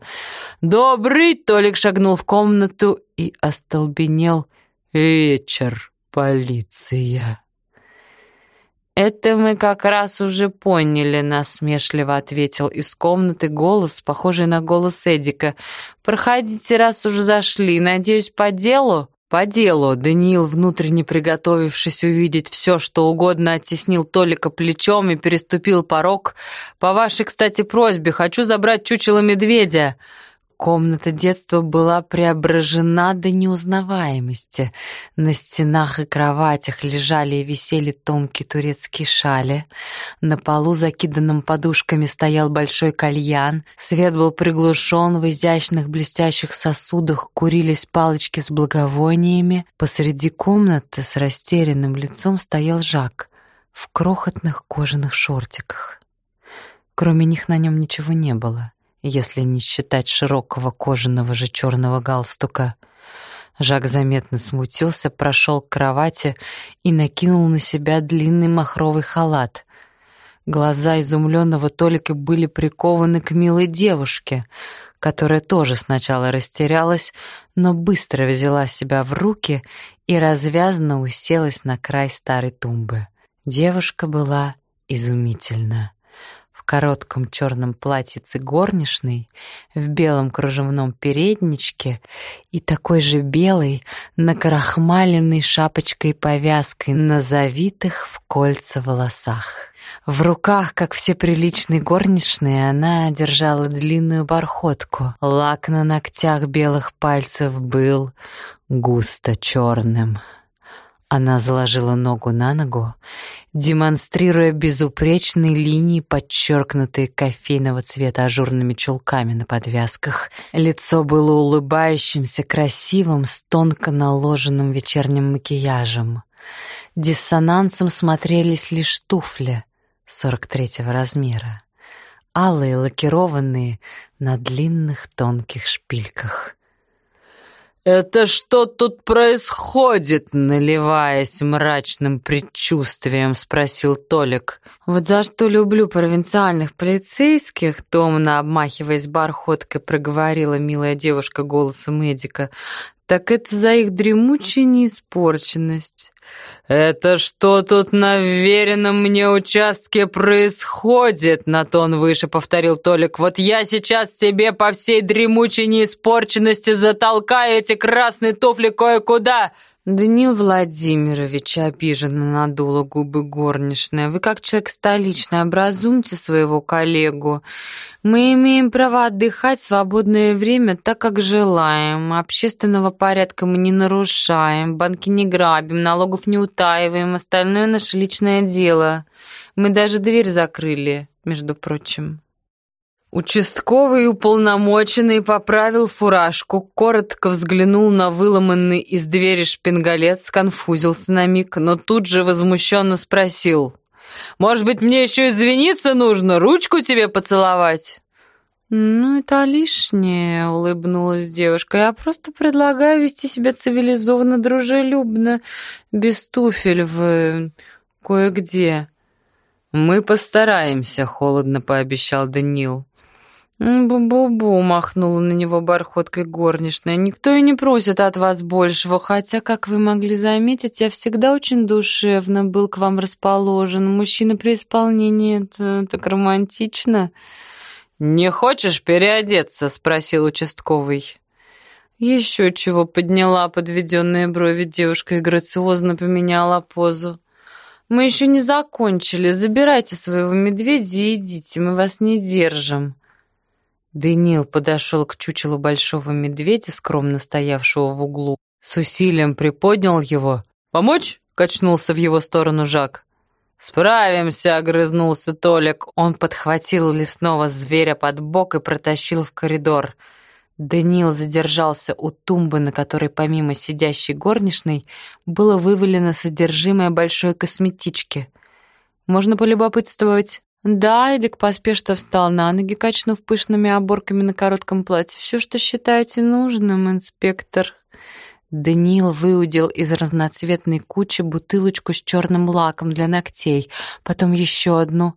«Добрый!» — Толик шагнул в комнату и остолбенел. «Вечер, полиция!» «Это мы как раз уже поняли», — насмешливо ответил из комнаты голос, похожий на голос Эдика. «Проходите, раз уж зашли. Надеюсь, по делу?» «По делу», — Даниил, внутренне приготовившись увидеть все, что угодно, оттеснил Толика плечом и переступил порог. «По вашей, кстати, просьбе, хочу забрать чучело медведя». Комната детства была преображена до неузнаваемости. На стенах и кроватях лежали и висели тонкие турецкие шали. На полу, закиданном подушками, стоял большой кальян. Свет был приглушен, в изящных блестящих сосудах курились палочки с благовониями. Посреди комнаты с растерянным лицом стоял Жак в крохотных кожаных шортиках. Кроме них на нем ничего не было если не считать широкого кожаного же черного галстука. Жак заметно смутился, прошел к кровати и накинул на себя длинный махровый халат. Глаза изумленного Толика были прикованы к милой девушке, которая тоже сначала растерялась, но быстро взяла себя в руки и развязно уселась на край старой тумбы. Девушка была изумительна коротком черном платьице горничной, в белом кружевном передничке и такой же белой, накрахмаленной шапочкой-повязкой на завитых в кольца волосах. В руках, как все приличные горничные, она держала длинную бархотку. Лак на ногтях белых пальцев был густо черным. Она заложила ногу на ногу, демонстрируя безупречные линии, подчеркнутые кофейного цвета ажурными чулками на подвязках. Лицо было улыбающимся, красивым, с тонко наложенным вечерним макияжем. Диссонансом смотрелись лишь туфли 43-го размера, алые, лакированные, на длинных тонких шпильках. «Это что тут происходит?» Наливаясь мрачным предчувствием, спросил Толик. «Вот за что люблю провинциальных полицейских», томно обмахиваясь бархоткой, проговорила милая девушка голосом Эдика, «так это за их дремучую неиспорченность». «Это что тут на веренном мне участке происходит?» На тон выше повторил Толик. «Вот я сейчас тебе по всей дремучей неиспорченности затолкаю эти красные туфли кое-куда!» «Даниил Владимирович обиженно надула губы горничная. Вы, как человек столичный, образумьте своего коллегу. Мы имеем право отдыхать в свободное время так, как желаем. Общественного порядка мы не нарушаем, банки не грабим, налогов не утаиваем. Остальное наше личное дело. Мы даже дверь закрыли, между прочим». Участковый уполномоченный поправил фуражку, коротко взглянул на выломанный из двери шпингалет, сконфузился на миг, но тут же возмущенно спросил. «Может быть, мне еще извиниться нужно, ручку тебе поцеловать?» «Ну, это лишнее», — улыбнулась девушка. «Я просто предлагаю вести себя цивилизованно, дружелюбно, без туфель в... кое-где». «Мы постараемся», — холодно пообещал Данил. «Бу-бу-бу», — махнула на него бархоткой горничная. «Никто и не просит от вас большего, хотя, как вы могли заметить, я всегда очень душевно был к вам расположен. Мужчина при исполнении — это так романтично». «Не хочешь переодеться?» — спросил участковый. Еще чего подняла подведенные брови девушка и грациозно поменяла позу. «Мы еще не закончили. Забирайте своего медведя и идите, мы вас не держим». Даниил подошел к чучелу большого медведя, скромно стоявшего в углу. С усилием приподнял его. «Помочь?» — качнулся в его сторону Жак. «Справимся!» — огрызнулся Толик. Он подхватил лесного зверя под бок и протащил в коридор. Даниил задержался у тумбы, на которой помимо сидящей горничной было вывалено содержимое большой косметички. «Можно полюбопытствовать?» Да, Эдик поспешно встал на ноги, качнув пышными оборками на коротком платье. Все, что считаете нужным, инспектор. Даниил выудил из разноцветной кучи бутылочку с черным лаком для ногтей, потом еще одну.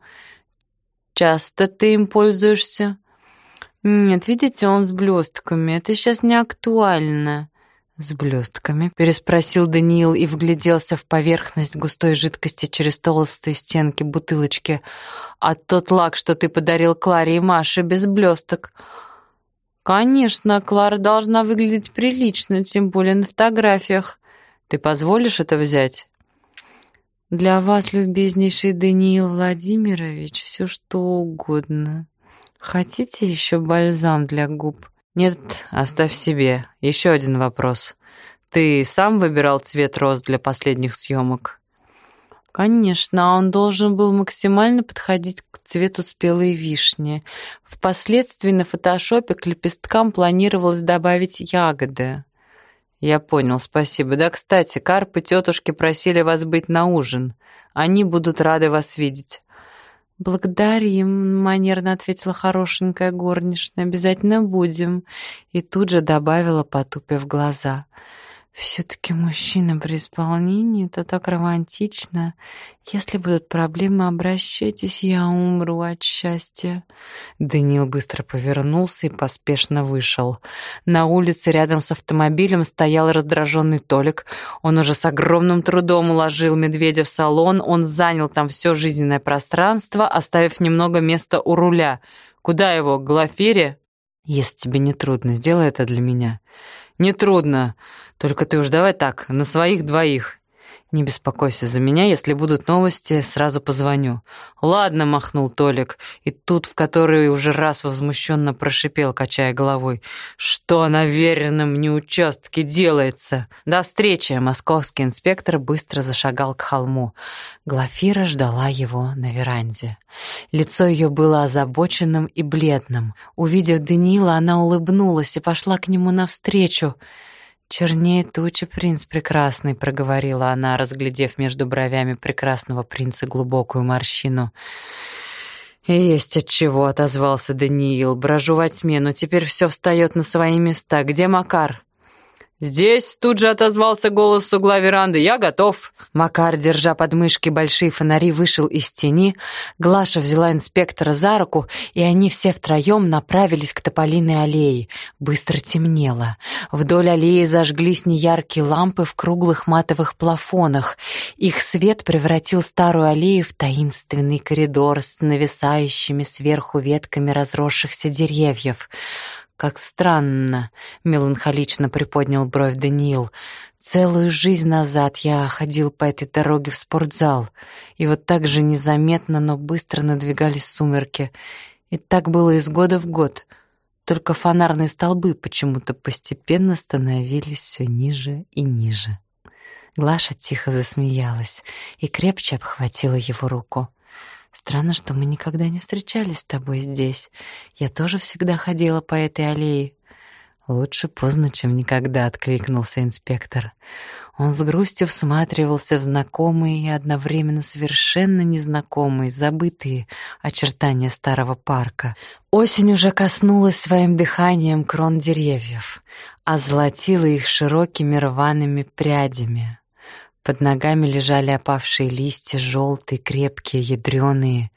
«Часто ты им пользуешься?» «Нет, видите, он с блестками. Это сейчас не актуально». «С блестками?» — переспросил Даниил и вгляделся в поверхность густой жидкости через толстые стенки бутылочки. «А тот лак, что ты подарил Кларе и Маше, без блесток?» «Конечно, Клара должна выглядеть прилично, тем более на фотографиях. Ты позволишь это взять?» «Для вас, любезнейший Даниил Владимирович, все что угодно. Хотите еще бальзам для губ?» «Нет, оставь себе. Еще один вопрос. Ты сам выбирал цвет роз для последних съемок?» Конечно, он должен был максимально подходить к цвету спелой вишни. Впоследствии на фотошопе к лепесткам планировалось добавить ягоды. Я понял, спасибо. Да, кстати, Карп и тетушки просили вас быть на ужин. Они будут рады вас видеть. «Благодарим», — манерно ответила хорошенькая горничная. «Обязательно будем». И тут же добавила, потупив глаза. Все-таки мужчина при исполнении — это так романтично. Если будут проблемы, обращайтесь, я умру от счастья. Даниил быстро повернулся и поспешно вышел. На улице рядом с автомобилем стоял раздраженный Толик. Он уже с огромным трудом уложил медведя в салон. Он занял там все жизненное пространство, оставив немного места у руля. Куда его, к Глафире? Если тебе не трудно, сделай это для меня. «Нетрудно. Только ты уж давай так, на своих двоих. «Не беспокойся за меня, если будут новости, сразу позвоню». «Ладно», — махнул Толик, и тут в который уже раз возмущенно прошипел, качая головой. «Что на веренном мне участке делается?» До встречи московский инспектор быстро зашагал к холму. Глафира ждала его на веранде. Лицо ее было озабоченным и бледным. Увидев Даниила, она улыбнулась и пошла к нему навстречу. «Чернее тучи, принц прекрасный», — проговорила она, разглядев между бровями прекрасного принца глубокую морщину. «Есть от чего», — отозвался Даниил. «Брожу во тьме, но теперь все встает на свои места. Где Макар?» «Здесь!» — тут же отозвался голос угла веранды. «Я готов!» Макар, держа под мышки большие фонари, вышел из тени. Глаша взяла инспектора за руку, и они все втроем направились к Тополиной аллее. Быстро темнело. Вдоль аллеи зажглись неяркие лампы в круглых матовых плафонах. Их свет превратил старую аллею в таинственный коридор с нависающими сверху ветками разросшихся деревьев. «Как странно!» — меланхолично приподнял бровь Даниил. «Целую жизнь назад я ходил по этой дороге в спортзал, и вот так же незаметно, но быстро надвигались сумерки. И так было из года в год. Только фонарные столбы почему-то постепенно становились все ниже и ниже». Глаша тихо засмеялась и крепче обхватила его руку. Странно, что мы никогда не встречались с тобой здесь. Я тоже всегда ходила по этой аллее. Лучше поздно, чем никогда, откликнулся инспектор. Он с грустью всматривался в знакомые и одновременно совершенно незнакомые, забытые очертания старого парка. Осень уже коснулась своим дыханием крон деревьев, озолотила их широкими рваными прядями. Под ногами лежали опавшие листья, желтые, крепкие, ядреные.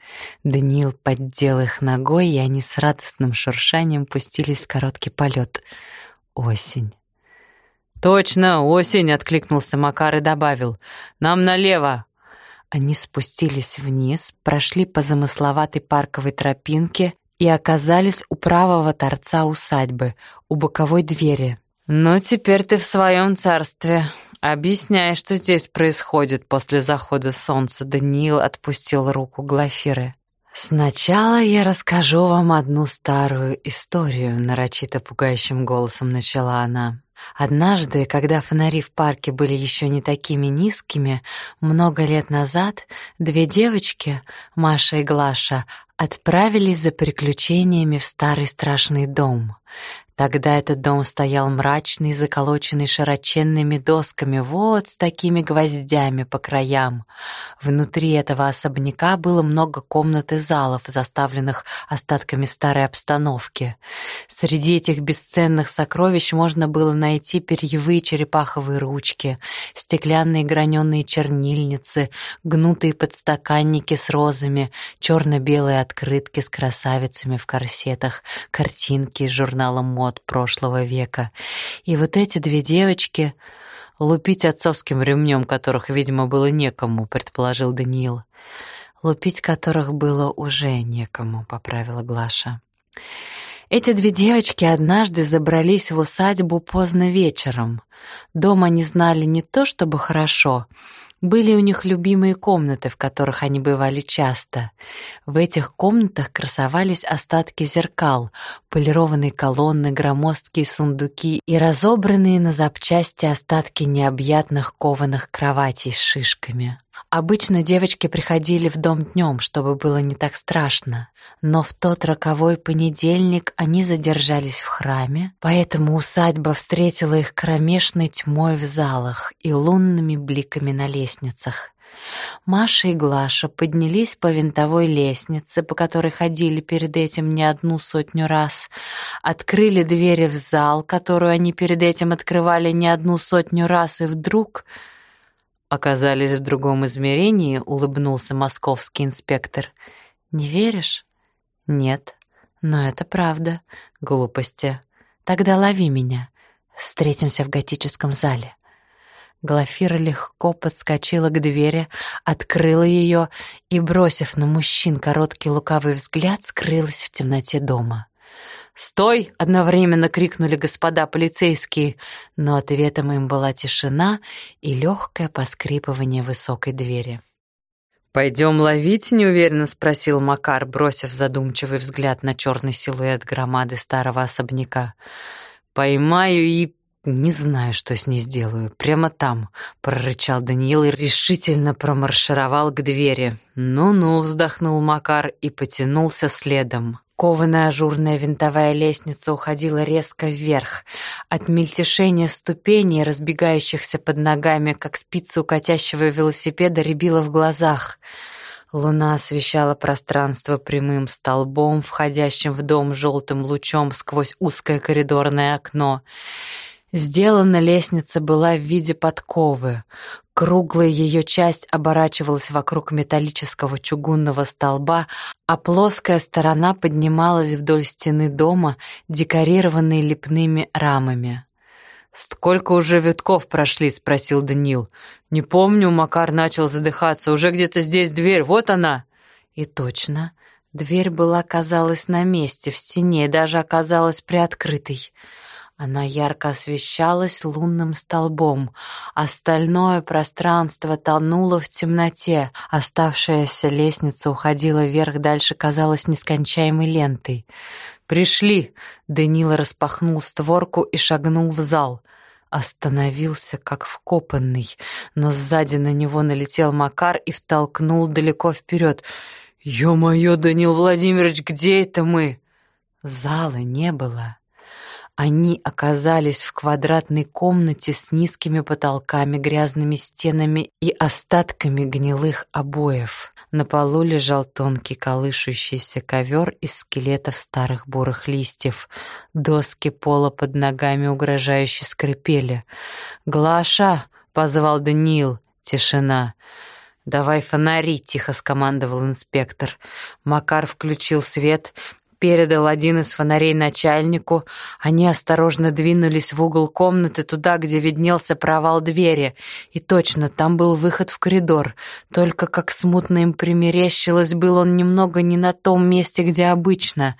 Даниил поддел их ногой, и они с радостным шуршанием пустились в короткий полет. Осень. «Точно, осень!» — откликнулся Макар и добавил. «Нам налево!» Они спустились вниз, прошли по замысловатой парковой тропинке и оказались у правого торца усадьбы, у боковой двери. «Ну, теперь ты в своем царстве», «Объясняй, что здесь происходит после захода солнца», — Даниил отпустил руку Глафиры. «Сначала я расскажу вам одну старую историю», — нарочито пугающим голосом начала она. Однажды, когда фонари в парке были еще не такими низкими, много лет назад две девочки, Маша и Глаша, отправились за приключениями в старый страшный дом. Тогда этот дом стоял мрачный, заколоченный широченными досками, вот с такими гвоздями по краям. Внутри этого особняка было много комнат и залов, заставленных остатками старой обстановки. Среди этих бесценных сокровищ можно было найти перьевые черепаховые ручки, стеклянные граненые чернильницы, гнутые подстаканники с розами, черно-белые открытки с красавицами в корсетах, картинки из журнала «Мод», мод прошлого века. И вот эти две девочки лупить отцовским ремнем, которых, видимо, было некому, предположил Даниил. Лупить которых было уже некому, поправила Глаша. Эти две девочки однажды забрались в усадьбу поздно вечером. Дома они знали не то чтобы хорошо, были у них любимые комнаты, в которых они бывали часто. В этих комнатах красовались остатки зеркал, полированные колонны, громоздкие сундуки и разобранные на запчасти остатки необъятных кованых кроватей с шишками. Обычно девочки приходили в дом днем, чтобы было не так страшно, но в тот роковой понедельник они задержались в храме, поэтому усадьба встретила их кромешной тьмой в залах и лунными бликами на лестницах. Маша и Глаша поднялись по винтовой лестнице, по которой ходили перед этим не одну сотню раз, открыли двери в зал, которую они перед этим открывали не одну сотню раз, и вдруг оказались в другом измерении, улыбнулся московский инспектор. Не веришь? Нет. Но это правда. Глупости. Тогда лови меня. Встретимся в готическом зале. Глафира легко подскочила к двери, открыла ее и, бросив на мужчин короткий лукавый взгляд, скрылась в темноте дома. «Стой!» — одновременно крикнули господа полицейские, но ответом им была тишина и легкое поскрипывание высокой двери. «Пойдем ловить?» — неуверенно спросил Макар, бросив задумчивый взгляд на черный силуэт громады старого особняка. «Поймаю и «Не знаю, что с ней сделаю. Прямо там», — прорычал Даниил и решительно промаршировал к двери. «Ну-ну», — вздохнул Макар и потянулся следом. Кованая ажурная винтовая лестница уходила резко вверх. От мельтешения ступеней, разбегающихся под ногами, как спицы укатящего велосипеда, рябило в глазах. Луна освещала пространство прямым столбом, входящим в дом желтым лучом сквозь узкое коридорное окно. Сделана лестница была в виде подковы. Круглая ее часть оборачивалась вокруг металлического чугунного столба, а плоская сторона поднималась вдоль стены дома, декорированной лепными рамами. «Сколько уже витков прошли?» — спросил Данил. «Не помню», — Макар начал задыхаться. «Уже где-то здесь дверь, вот она!» И точно, дверь была, казалось, на месте, в стене, даже оказалась приоткрытой. Она ярко освещалась лунным столбом. Остальное пространство тонуло в темноте. Оставшаяся лестница уходила вверх, дальше казалась нескончаемой лентой. «Пришли!» — Данила распахнул створку и шагнул в зал. Остановился, как вкопанный, но сзади на него налетел Макар и втолкнул далеко вперед. «Ё-моё, Данил Владимирович, где это мы?» Зала не было. Они оказались в квадратной комнате с низкими потолками, грязными стенами и остатками гнилых обоев. На полу лежал тонкий колышущийся ковер из скелетов старых бурых листьев. Доски пола под ногами угрожающе скрипели. «Глаша!» — позвал Даниил. Тишина. «Давай фонари!» — тихо скомандовал инспектор. Макар включил свет, передал один из фонарей начальнику. Они осторожно двинулись в угол комнаты, туда, где виднелся провал двери. И точно, там был выход в коридор. Только, как смутно им примерещилось, был он немного не на том месте, где обычно.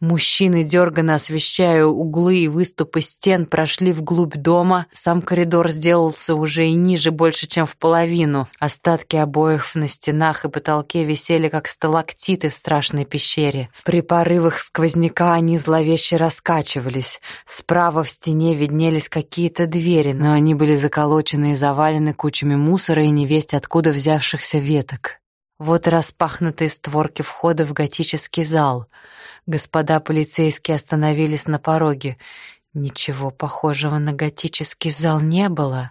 Мужчины, дерганно освещая углы и выступы стен, прошли вглубь дома. Сам коридор сделался уже и ниже больше, чем в половину. Остатки обоев на стенах и потолке висели, как сталактиты в страшной пещере. При порыве порывах сквозняка они зловеще раскачивались. Справа в стене виднелись какие-то двери, но они были заколочены и завалены кучами мусора и невесть откуда взявшихся веток. Вот распахнутые створки входа в готический зал. Господа полицейские остановились на пороге. Ничего похожего на готический зал не было.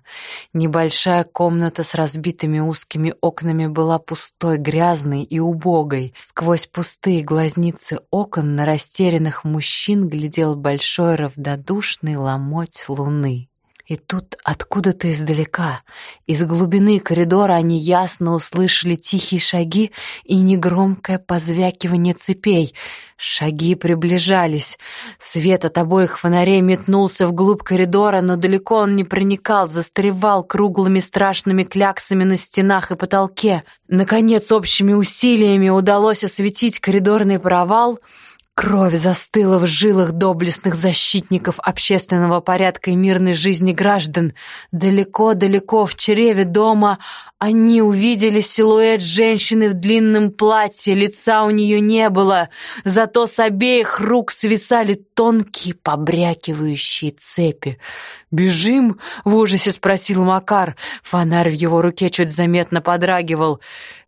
Небольшая комната с разбитыми узкими окнами была пустой, грязной и убогой. Сквозь пустые глазницы окон на растерянных мужчин глядел большой равнодушный ломоть луны. И тут откуда-то издалека, из глубины коридора они ясно услышали тихие шаги и негромкое позвякивание цепей. Шаги приближались. Свет от обоих фонарей метнулся вглубь коридора, но далеко он не проникал, застревал круглыми страшными кляксами на стенах и потолке. Наконец, общими усилиями удалось осветить коридорный провал — Кровь застыла в жилах доблестных защитников общественного порядка и мирной жизни граждан. Далеко-далеко в чреве дома они увидели силуэт женщины в длинном платье, лица у нее не было, зато с обеих рук свисали тонкие побрякивающие цепи. «Бежим?» — в ужасе спросил Макар. Фонарь в его руке чуть заметно подрагивал.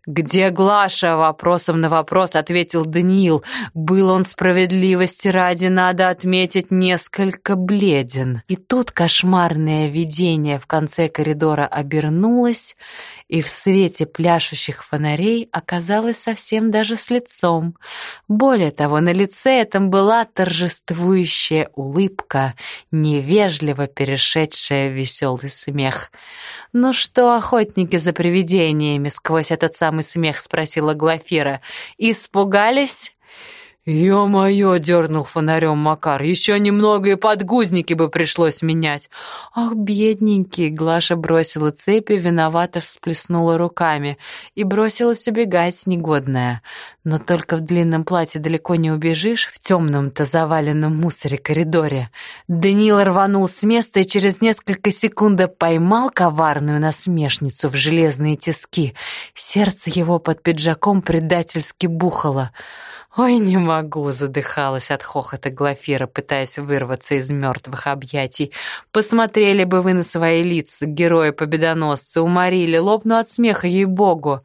«Где Глаша?» — вопросом на вопрос ответил Даниил. Был он справедливости ради, надо отметить, несколько бледен. И тут кошмарное видение в конце коридора обернулось, и в свете пляшущих фонарей оказалось совсем даже с лицом. Более того, на лице этом была торжествующая улыбка, невежливо перешедшая в веселый смех. «Ну что, охотники за привидениями?» — сквозь этот самый смех спросила Глафира. «Испугались?» «Ё-моё!» — дернул фонарем Макар. «Еще немного, и подгузники бы пришлось менять!» «Ах, бедненький!» — Глаша бросила цепи, виновато всплеснула руками и бросилась убегать, негодная. Но только в длинном платье далеко не убежишь, в темном-то заваленном мусоре коридоре. Даниил рванул с места и через несколько секунд поймал коварную насмешницу в железные тиски. Сердце его под пиджаком предательски бухало. «Ой, не могу!» — задыхалась от хохота Глафира, пытаясь вырваться из мертвых объятий. «Посмотрели бы вы на свои лица, герои-победоносцы, уморили, лопну от смеха, ей-богу!»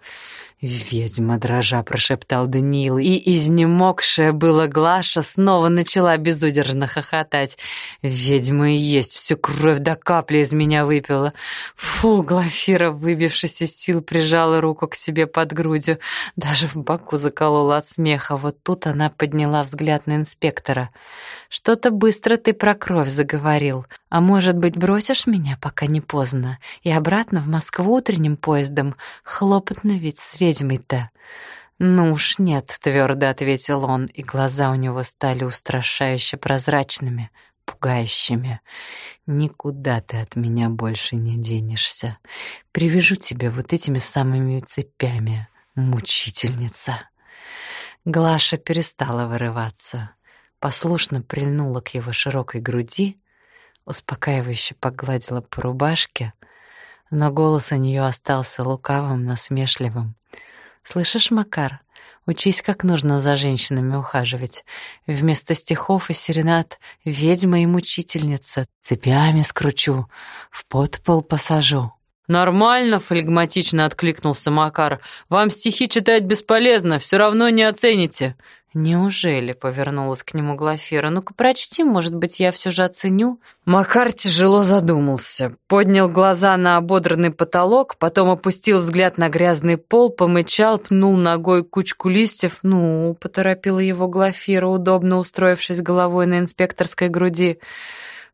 «Ведьма, дрожа!» — прошептал Даниил, и изнемогшая была Глаша снова начала безудержно хохотать. «Ведьма и есть, всю кровь до капли из меня выпила!» Фу, Глафира, выбившись из сил, прижала руку к себе под грудью. Даже в боку заколола от смеха. Вот тут она подняла взгляд на инспектора. «Что-то быстро ты про кровь заговорил». А может быть, бросишь меня, пока не поздно, и обратно в Москву утренним поездом? Хлопотно ведь с ведьмой-то». «Ну уж нет», — твердо ответил он, и глаза у него стали устрашающе прозрачными, пугающими. «Никуда ты от меня больше не денешься. Привяжу тебя вот этими самыми цепями, мучительница». Глаша перестала вырываться, послушно прильнула к его широкой груди, успокаивающе погладила по рубашке, но голос у нее остался лукавым, насмешливым. «Слышишь, Макар, учись, как нужно за женщинами ухаживать. Вместо стихов и серенад ведьма и мучительница. Цепями скручу, в подпол посажу». «Нормально», — флегматично откликнулся Макар. «Вам стихи читать бесполезно, все равно не оцените». «Неужели?» — повернулась к нему Глафира. «Ну-ка, прочти, может быть, я все же оценю». Макар тяжело задумался, поднял глаза на ободранный потолок, потом опустил взгляд на грязный пол, помычал, пнул ногой кучку листьев. «Ну», — поторопила его Глафира, удобно устроившись головой на инспекторской груди.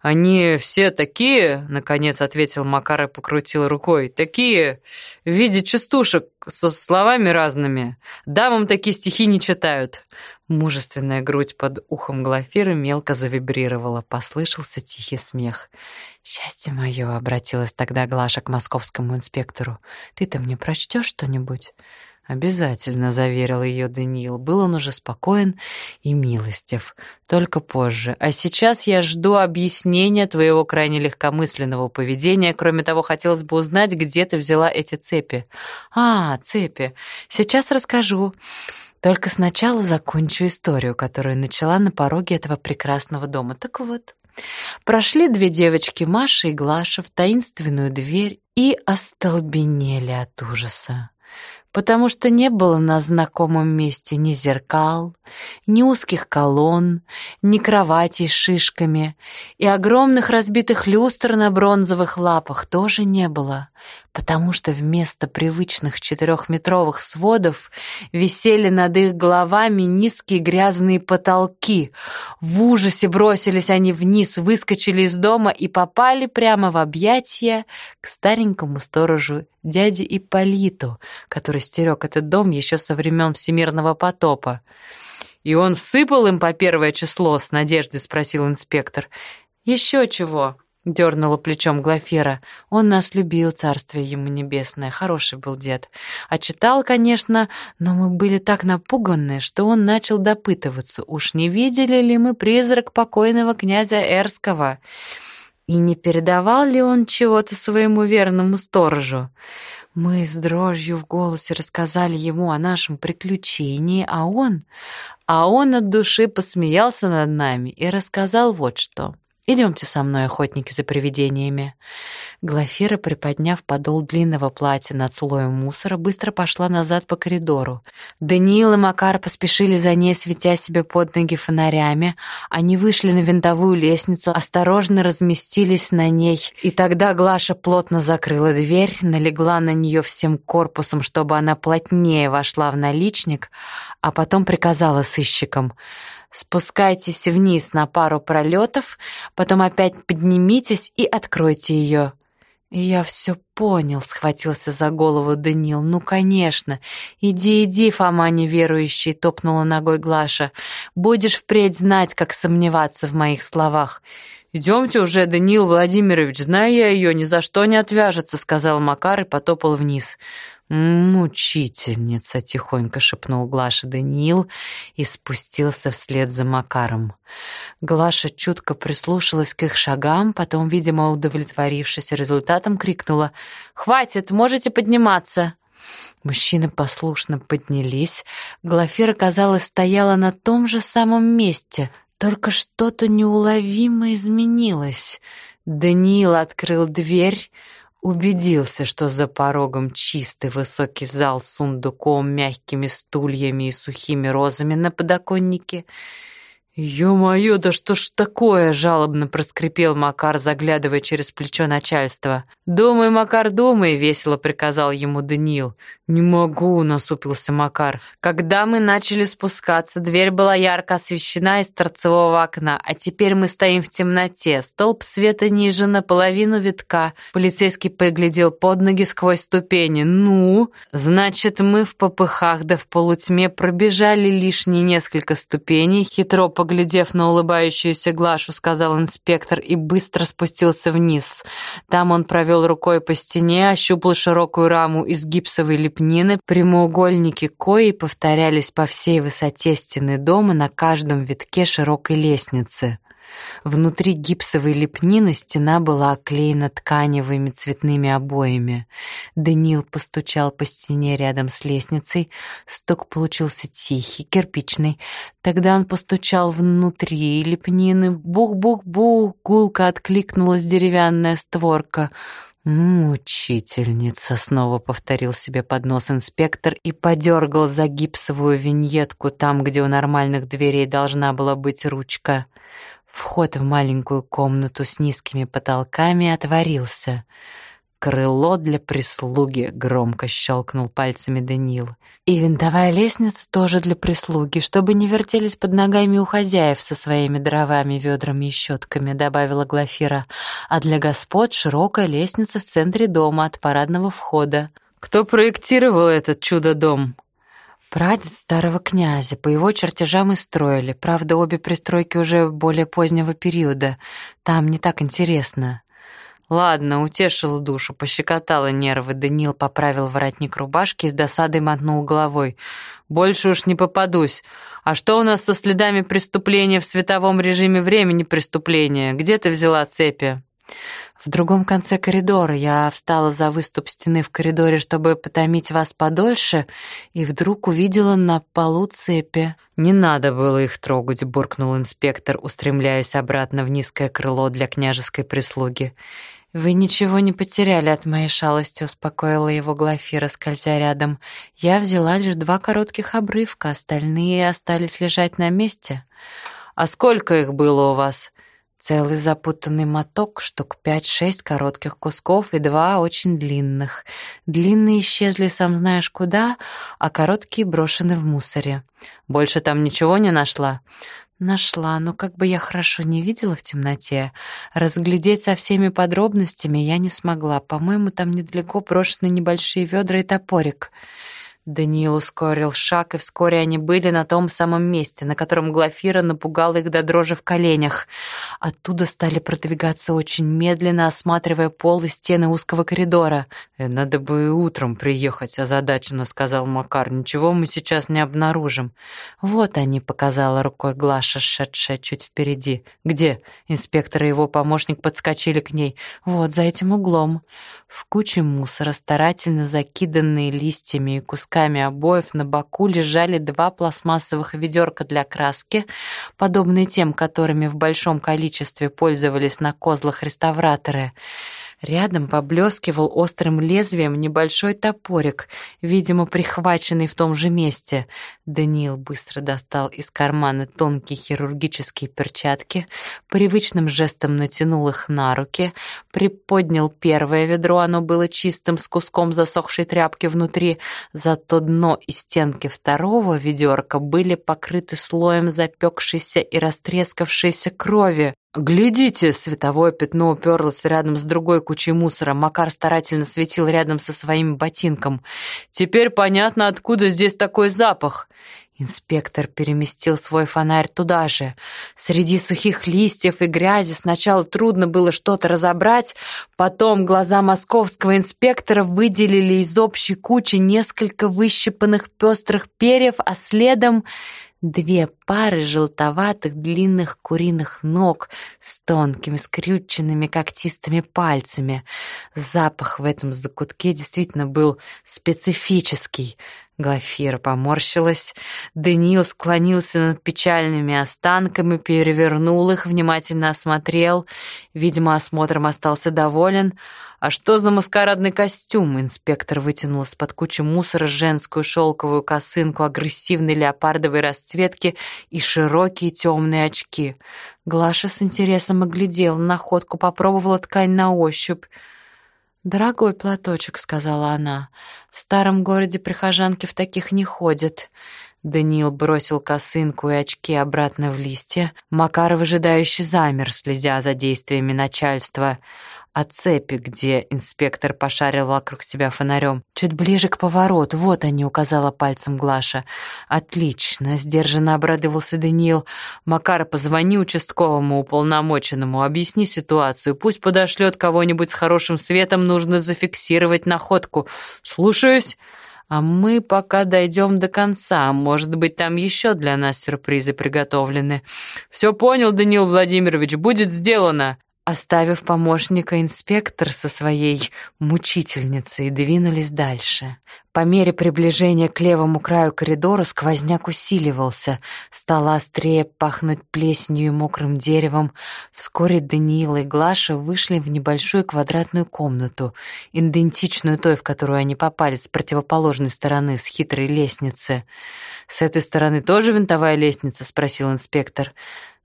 «Они все такие», — наконец ответил Макар и покрутил рукой, «такие в виде частушек со словами разными. Дамам такие стихи не читают». Мужественная грудь под ухом Глафиры мелко завибрировала, послышался тихий смех. «Счастье мое», — обратилась тогда Глаша к московскому инспектору, «ты-то мне прочтешь что-нибудь?» «Обязательно», — заверил ее Даниил. Был он уже спокоен и милостив. Только позже. А сейчас я жду объяснения твоего крайне легкомысленного поведения. Кроме того, хотелось бы узнать, где ты взяла эти цепи. «А, цепи. Сейчас расскажу». Только сначала закончу историю, которую начала на пороге этого прекрасного дома. Так вот, прошли две девочки, Маша и Глаша, в таинственную дверь и остолбенели от ужаса потому что не было на знакомом месте ни зеркал, ни узких колонн, ни кроватей с шишками, и огромных разбитых люстр на бронзовых лапах тоже не было, потому что вместо привычных четырехметровых сводов висели над их головами низкие грязные потолки. В ужасе бросились они вниз, выскочили из дома и попали прямо в объятия к старенькому сторожу дяде Ипполиту, который стерег этот дом еще со времен Всемирного потопа. «И он всыпал им по первое число?» — с надеждой спросил инспектор. «Еще чего?» — дернула плечом Глафера. «Он нас любил, царствие ему небесное. Хороший был дед. А читал, конечно, но мы были так напуганы, что он начал допытываться, уж не видели ли мы призрак покойного князя Эрского?» И не передавал ли он чего-то своему верному сторожу? Мы с дрожью в голосе рассказали ему о нашем приключении, а он... А он от души посмеялся над нами и рассказал вот что. Идемте со мной, охотники за привидениями». Глафира, приподняв подол длинного платья над слоем мусора, быстро пошла назад по коридору. Даниил и Макар поспешили за ней, светя себе под ноги фонарями. Они вышли на винтовую лестницу, осторожно разместились на ней. И тогда Глаша плотно закрыла дверь, налегла на нее всем корпусом, чтобы она плотнее вошла в наличник, а потом приказала сыщикам — Спускайтесь вниз на пару пролетов, потом опять поднимитесь и откройте ее». «Я все понял», — схватился за голову Данил. «Ну, конечно. Иди, иди, Фома неверующий», — топнула ногой Глаша. «Будешь впредь знать, как сомневаться в моих словах». «Идемте уже, Даниил Владимирович, знаю я ее, ни за что не отвяжется», — сказал Макар и потопал вниз. «Мучительница!» — тихонько шепнул Глаша Даниил и спустился вслед за Макаром. Глаша чутко прислушалась к их шагам, потом, видимо, удовлетворившись результатом, крикнула «Хватит, можете подниматься!» Мужчины послушно поднялись. Глафира, казалось, стояла на том же самом месте, только что-то неуловимо изменилось. Даниил открыл дверь, убедился, что за порогом чистый высокий зал с сундуком, мягкими стульями и сухими розами на подоконнике. «Ё-моё, да что ж такое?» — жалобно проскрипел Макар, заглядывая через плечо начальства. «Думай, Макар, думай!» — весело приказал ему Даниил. «Не могу!» — насупился Макар. Когда мы начали спускаться, дверь была ярко освещена из торцевого окна, а теперь мы стоим в темноте. Столб света ниже наполовину витка. Полицейский поглядел под ноги сквозь ступени. «Ну?» «Значит, мы в попыхах да в полутьме пробежали лишние несколько ступеней», хитро поглядев на улыбающуюся Глашу, сказал инспектор и быстро спустился вниз. Там он провел рукой по стене, ощупал широкую раму из гипсовой лепнины, прямоугольники кои повторялись по всей высоте стены дома на каждом витке широкой лестницы. Внутри гипсовой лепнины стена была оклеена тканевыми цветными обоями. Даниил постучал по стене рядом с лестницей. Стук получился тихий, кирпичный. Тогда он постучал внутри лепнины. Бух-бух-бух, гулко откликнулась деревянная створка. «Мучительница», — снова повторил себе под нос инспектор и подергал за гипсовую виньетку там, где у нормальных дверей должна была быть ручка. Вход в маленькую комнату с низкими потолками отворился. «Крыло для прислуги», — громко щелкнул пальцами Данил. «И винтовая лестница тоже для прислуги, чтобы не вертелись под ногами у хозяев со своими дровами, ведрами и щетками», — добавила Глафира. «А для господ широкая лестница в центре дома от парадного входа». «Кто проектировал этот чудо-дом?» Прадед старого князя, по его чертежам и строили. Правда, обе пристройки уже более позднего периода. Там не так интересно. Ладно, утешила душу, пощекотала нервы. Даниил поправил воротник рубашки и с досадой мотнул головой. Больше уж не попадусь. А что у нас со следами преступления в световом режиме времени преступления? Где ты взяла цепи? В другом конце коридора я встала за выступ стены в коридоре, чтобы потомить вас подольше, и вдруг увидела на полу цепи. «Не надо было их трогать», — буркнул инспектор, устремляясь обратно в низкое крыло для княжеской прислуги. «Вы ничего не потеряли от моей шалости», — успокоила его Глафира, скользя рядом. «Я взяла лишь два коротких обрывка, остальные остались лежать на месте». «А сколько их было у вас?» Целый запутанный моток, штук пять-шесть коротких кусков и два очень длинных. Длинные исчезли сам знаешь куда, а короткие брошены в мусоре. Больше там ничего не нашла? Нашла, но как бы я хорошо не видела в темноте. Разглядеть со всеми подробностями я не смогла. По-моему, там недалеко брошены небольшие ведра и топорик. Даниил ускорил шаг, и вскоре они были на том самом месте, на котором Глафира напугала их до дрожи в коленях. Оттуда стали продвигаться очень медленно, осматривая пол и стены узкого коридора. «Э, «Надо бы и утром приехать», — озадаченно сказал Макар. «Ничего мы сейчас не обнаружим». «Вот они», — показала рукой Глаша, шедшая чуть впереди. «Где?» Инспектор и его помощник подскочили к ней. «Вот, за этим углом». В куче мусора, старательно закиданные листьями и кусками обоев, на боку лежали два пластмассовых ведерка для краски, подобные тем, которыми в большом количестве пользовались на козлах реставраторы. Рядом поблескивал острым лезвием небольшой топорик, видимо, прихваченный в том же месте. Даниил быстро достал из кармана тонкие хирургические перчатки, привычным жестом натянул их на руки, приподнял первое ведро, оно было чистым, с куском засохшей тряпки внутри, зато дно и стенки второго ведерка были покрыты слоем запекшейся и растрескавшейся крови. «Глядите!» — световое пятно уперлось рядом с другой кучей мусора. Макар старательно светил рядом со своим ботинком. «Теперь понятно, откуда здесь такой запах!» Инспектор переместил свой фонарь туда же. Среди сухих листьев и грязи сначала трудно было что-то разобрать, потом глаза московского инспектора выделили из общей кучи несколько выщипанных пестрых перьев, а следом две пары желтоватых длинных куриных ног с тонкими скрюченными когтистыми пальцами. Запах в этом закутке действительно был специфический. Глафира поморщилась. Даниил склонился над печальными останками, перевернул их, внимательно осмотрел. Видимо, осмотром остался доволен. «А что за маскарадный костюм?» Инспектор вытянул из-под кучи мусора женскую шелковую косынку агрессивной леопардовой расцветки и широкие темные очки. Глаша с интересом оглядела находку, попробовала ткань на ощупь. «Дорогой платочек», — сказала она. «В старом городе прихожанки в таких не ходят». Даниил бросил косынку и очки обратно в листья. Макар выжидающе замер, следя за действиями начальства от цепи, где инспектор пошарил вокруг себя фонарем. Чуть ближе к повороту, вот они, указала пальцем Глаша. Отлично, сдержанно обрадовался Даниил. Макар, позвони участковому уполномоченному, объясни ситуацию, пусть подошлет кого-нибудь с хорошим светом, нужно зафиксировать находку. Слушаюсь. А мы пока дойдем до конца. Может быть, там еще для нас сюрпризы приготовлены. Все понял, Даниил Владимирович, будет сделано. Оставив помощника, инспектор со своей мучительницей двинулись дальше. По мере приближения к левому краю коридора сквозняк усиливался, стало острее пахнуть плесенью и мокрым деревом. Вскоре Даниила и Глаша вышли в небольшую квадратную комнату, идентичную той, в которую они попали с противоположной стороны, с хитрой лестницы. «С этой стороны тоже винтовая лестница?» — спросил инспектор.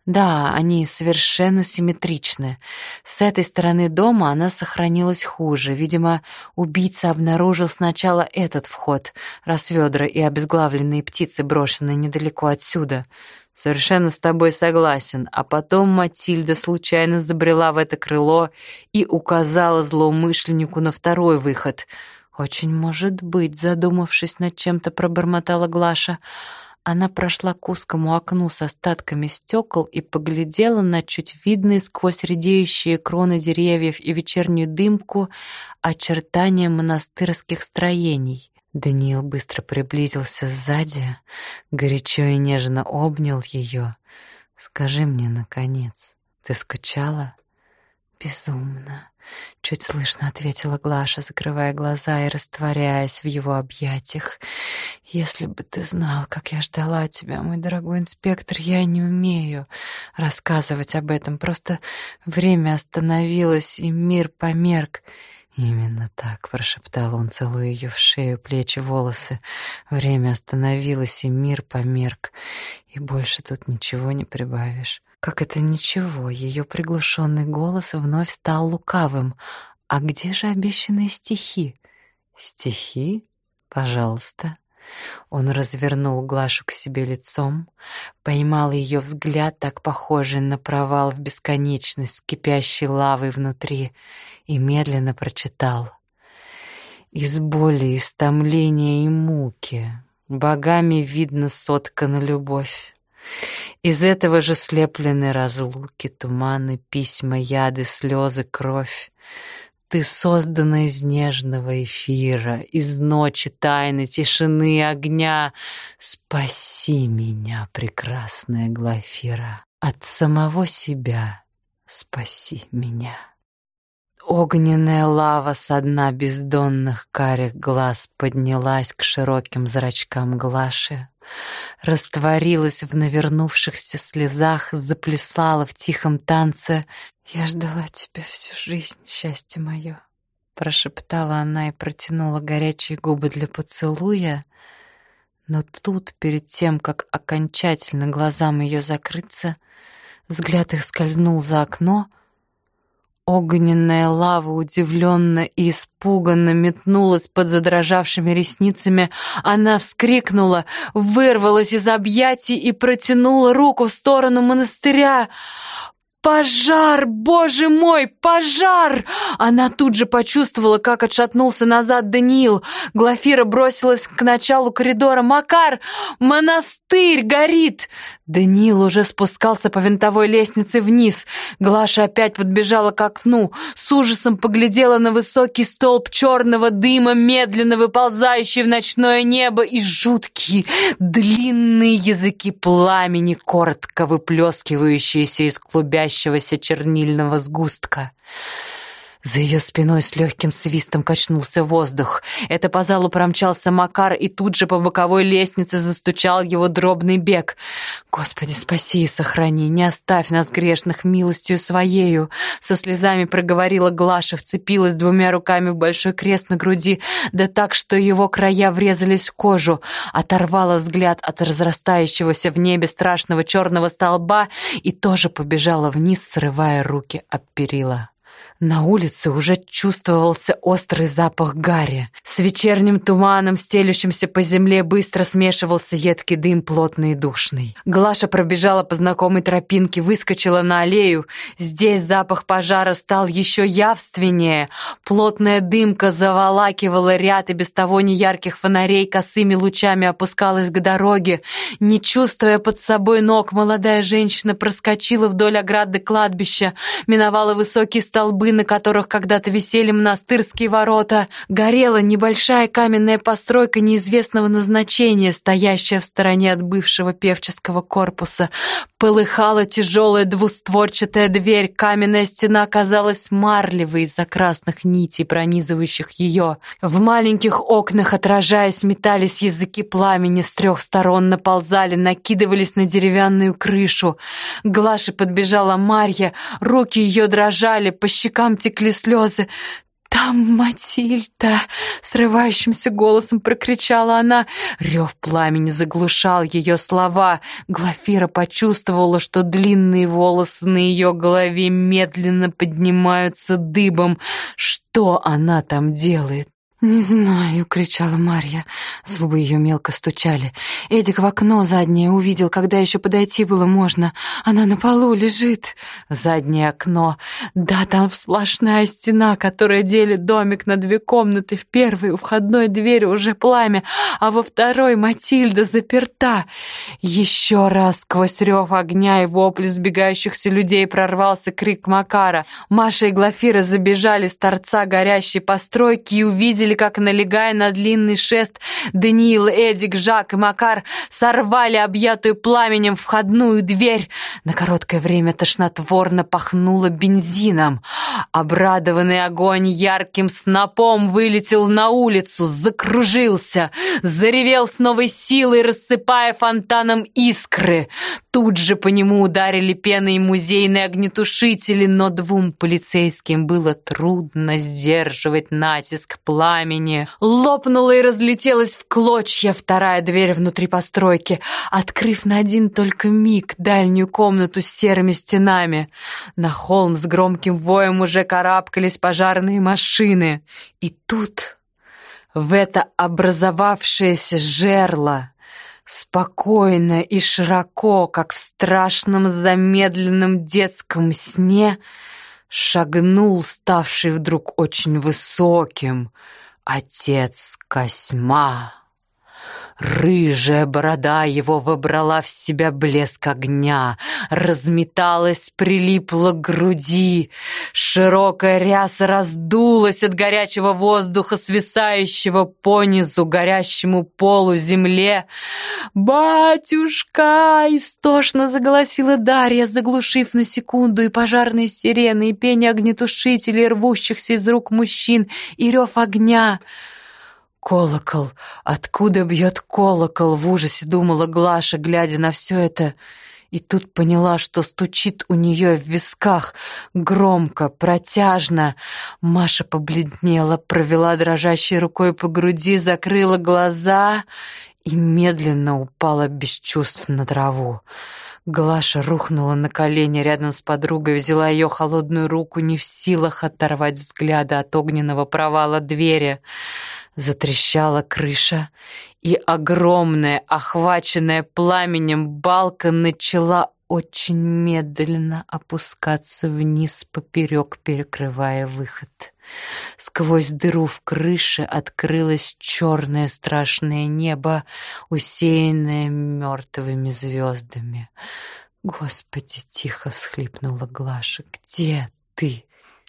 Да, они совершенно симметричны. С этой стороны дома она сохранилась хуже. Видимо, убийца обнаружил сначала этот вход, раз ведра и обезглавленные птицы брошены недалеко отсюда. Совершенно с тобой согласен. А потом Матильда случайно забрела в это крыло и указала злоумышленнику на второй выход. «Очень может быть», — задумавшись над чем-то, пробормотала Глаша — она прошла к узкому окну с остатками стекол и поглядела на чуть видные сквозь редеющие кроны деревьев и вечернюю дымку очертания монастырских строений. Даниил быстро приблизился сзади, горячо и нежно обнял ее. «Скажи мне, наконец, ты скучала?» «Безумно», — чуть слышно ответила Глаша, закрывая глаза и растворяясь в его объятиях. «Если бы ты знал, как я ждала тебя, мой дорогой инспектор, я не умею рассказывать об этом. Просто время остановилось, и мир померк». «Именно так», — прошептал он, целуя ее в шею, плечи, волосы. «Время остановилось, и мир померк, и больше тут ничего не прибавишь». Как это ничего, ее приглушенный голос вновь стал лукавым. А где же обещанные стихи? Стихи? Пожалуйста. Он развернул Глашу к себе лицом, поймал ее взгляд, так похожий на провал в бесконечность с кипящей лавой внутри, и медленно прочитал. «Из боли, истомления и муки богами видно соткана любовь. Из этого же слеплены разлуки, туманы, письма, яды, слезы, кровь. Ты создана из нежного эфира, из ночи тайны, тишины, огня. Спаси меня, прекрасная Глафира, от самого себя спаси меня. Огненная лава со дна бездонных карих глаз поднялась к широким зрачкам Глаши, растворилась в навернувшихся слезах, заплясала в тихом танце. «Я ждала тебя всю жизнь, счастье мое», — прошептала она и протянула горячие губы для поцелуя. Но тут, перед тем, как окончательно глазам ее закрыться, взгляд их скользнул за окно — Огненная лава удивленно и испуганно метнулась под задрожавшими ресницами. Она вскрикнула, вырвалась из объятий и протянула руку в сторону монастыря. «Пожар! Боже мой, пожар!» Она тут же почувствовала, как отшатнулся назад Даниил. Глафира бросилась к началу коридора. «Макар! Монастырь горит!» Даниил уже спускался по винтовой лестнице вниз. Глаша опять подбежала к окну, с ужасом поглядела на высокий столб черного дыма, медленно выползающий в ночное небо, и жуткие длинные языки пламени, коротко выплескивающиеся из клубящихся светящегося чернильного сгустка. За ее спиной с легким свистом качнулся воздух. Это по залу промчался Макар, и тут же по боковой лестнице застучал его дробный бег. «Господи, спаси и сохрани, не оставь нас грешных милостью своею!» Со слезами проговорила Глаша, вцепилась двумя руками в большой крест на груди, да так, что его края врезались в кожу, оторвала взгляд от разрастающегося в небе страшного черного столба и тоже побежала вниз, срывая руки об перила. На улице уже чувствовался острый запах гари. С вечерним туманом, стелющимся по земле, быстро смешивался едкий дым, плотный и душный. Глаша пробежала по знакомой тропинке, выскочила на аллею. Здесь запах пожара стал еще явственнее. Плотная дымка заволакивала ряд и без того неярких фонарей, косыми лучами опускалась к дороге. Не чувствуя под собой ног, молодая женщина проскочила вдоль ограды кладбища, миновала высокие столбы, столбы, на которых когда-то висели монастырские ворота, горела небольшая каменная постройка неизвестного назначения, стоящая в стороне от бывшего певческого корпуса. Полыхала тяжелая двустворчатая дверь, каменная стена казалась марлевой из-за красных нитей, пронизывающих ее. В маленьких окнах, отражаясь, метались языки пламени, с трех сторон наползали, накидывались на деревянную крышу. К Глаше подбежала Марья, руки ее дрожали, по щекам текли слезы. «Там Матильда!» — срывающимся голосом прокричала она. Рев пламени заглушал ее слова. Глафира почувствовала, что длинные волосы на ее голове медленно поднимаются дыбом. Что она там делает? «Не знаю», — кричала Марья. Зубы ее мелко стучали. Эдик в окно заднее увидел, когда еще подойти было можно. Она на полу лежит. Заднее окно. Да, там сплошная стена, которая делит домик на две комнаты. В первой у входной двери уже пламя, а во второй Матильда заперта. Еще раз сквозь рев огня и вопли сбегающихся людей прорвался крик Макара. Маша и Глафира забежали с торца горящей постройки и увидели, как, налегая на длинный шест, Даниил, Эдик, Жак и Макар сорвали объятую пламенем входную дверь. На короткое время тошнотворно пахнуло бензином. Обрадованный огонь ярким снопом вылетел на улицу, закружился, заревел с новой силой, рассыпая фонтаном искры. Тут же по нему ударили пеной музейные огнетушители, но двум полицейским было трудно сдерживать натиск пламени. Лопнула и разлетелась в клочья вторая дверь внутри постройки, открыв на один только миг дальнюю комнату с серыми стенами. На холм с громким воем уже карабкались пожарные машины. И тут, в это образовавшееся жерло, Спокойно и широко, как в страшном замедленном детском сне, шагнул ставший вдруг очень высоким отец Косьма. Рыжая борода его выбрала в себя блеск огня, разметалась, прилипла к груди. Широкая ряса раздулась от горячего воздуха, свисающего понизу горящему полу земле. «Батюшка!» — истошно заголосила Дарья, заглушив на секунду и пожарные сирены, и пение огнетушителей, рвущихся из рук мужчин, и рев огня — Колокол! Откуда бьет колокол? В ужасе думала Глаша, глядя на все это. И тут поняла, что стучит у нее в висках. Громко, протяжно. Маша побледнела, провела дрожащей рукой по груди, закрыла глаза и медленно упала без чувств на траву. Глаша рухнула на колени рядом с подругой, взяла ее холодную руку, не в силах оторвать взгляда от огненного провала двери. Затрещала крыша, и огромная, охваченная пламенем балка начала очень медленно опускаться вниз поперек, перекрывая выход. Сквозь дыру в крыше открылось черное страшное небо, усеянное мертвыми звездами. «Господи!» — тихо всхлипнула Глаша. «Где ты?»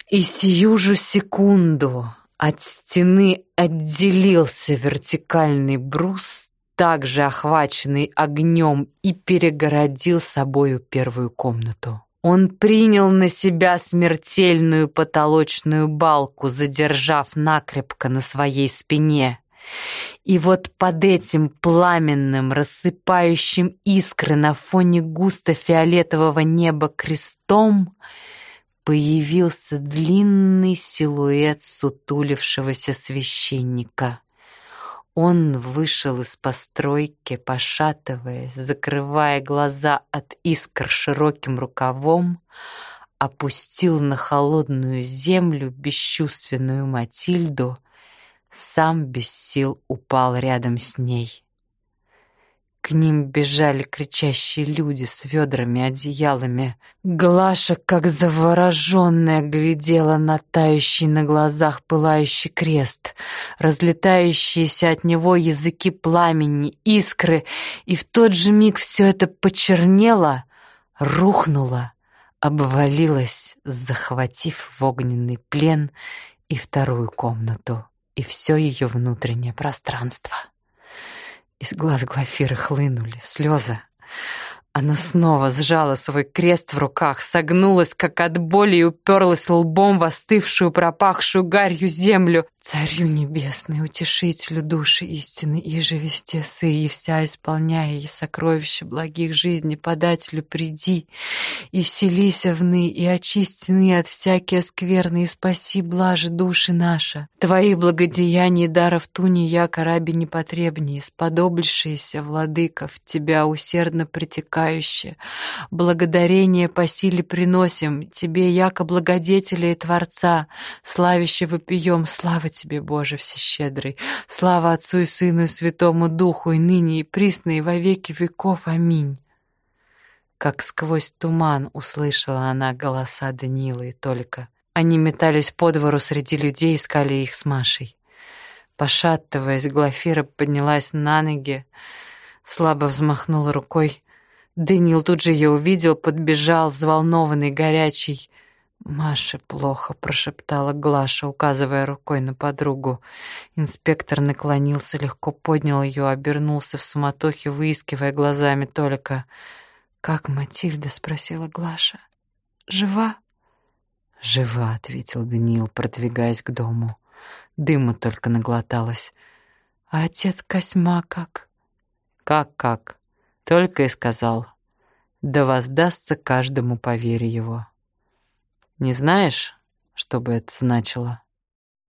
И сию же секунду от стены отделился вертикальный брус, также охваченный огнем, и перегородил собою первую комнату. Он принял на себя смертельную потолочную балку, задержав накрепко на своей спине. И вот под этим пламенным, рассыпающим искры на фоне густо-фиолетового неба крестом появился длинный силуэт сутулившегося священника. Он вышел из постройки, пошатываясь, закрывая глаза от искр широким рукавом, опустил на холодную землю бесчувственную Матильду, сам без сил упал рядом с ней. К ним бежали кричащие люди с ведрами, одеялами. Глаша, как завороженная, глядела на тающий на глазах пылающий крест, разлетающиеся от него языки пламени, искры, и в тот же миг все это почернело, рухнуло, обвалилось, захватив в огненный плен и вторую комнату, и все ее внутреннее пространство. Из глаз Глафиры хлынули слезы. Она снова сжала свой крест в руках, согнулась, как от боли, и уперлась лбом в остывшую, пропахшую гарью землю. Царю небесный, утешителю души истины, и же весте сы, и вся исполняя, и сокровища благих жизни, подателю приди, и вселися вны, и очистины от всякие скверны, и спаси блажи души наша. Твои благодеяния даров туни яко раби непотребнее, сподобившиеся, владыка, в тебя усердно притекающие. Благодарение по силе приносим, тебе, яко благодетеля и Творца, славище вопием, слава тебе, Боже всещедрый, слава Отцу и Сыну и Святому Духу, и ныне, и присно, и во веки веков. Аминь. Как сквозь туман услышала она голоса Даниила и только. Они метались по двору среди людей, искали их с Машей. Пошатываясь, Глафира поднялась на ноги, слабо взмахнула рукой. Даниил тут же ее увидел, подбежал, взволнованный, горячий. «Маше плохо», — прошептала Глаша, указывая рукой на подругу. Инспектор наклонился, легко поднял ее, обернулся в суматохе, выискивая глазами Толика. «Как Матильда?» — спросила Глаша. «Жива?» «Жива», — ответил Даниил, продвигаясь к дому. Дыма только наглоталась. «А отец Косьма как?» «Как-как?» Только и сказал. «Да воздастся каждому по вере его». Не знаешь, что бы это значило?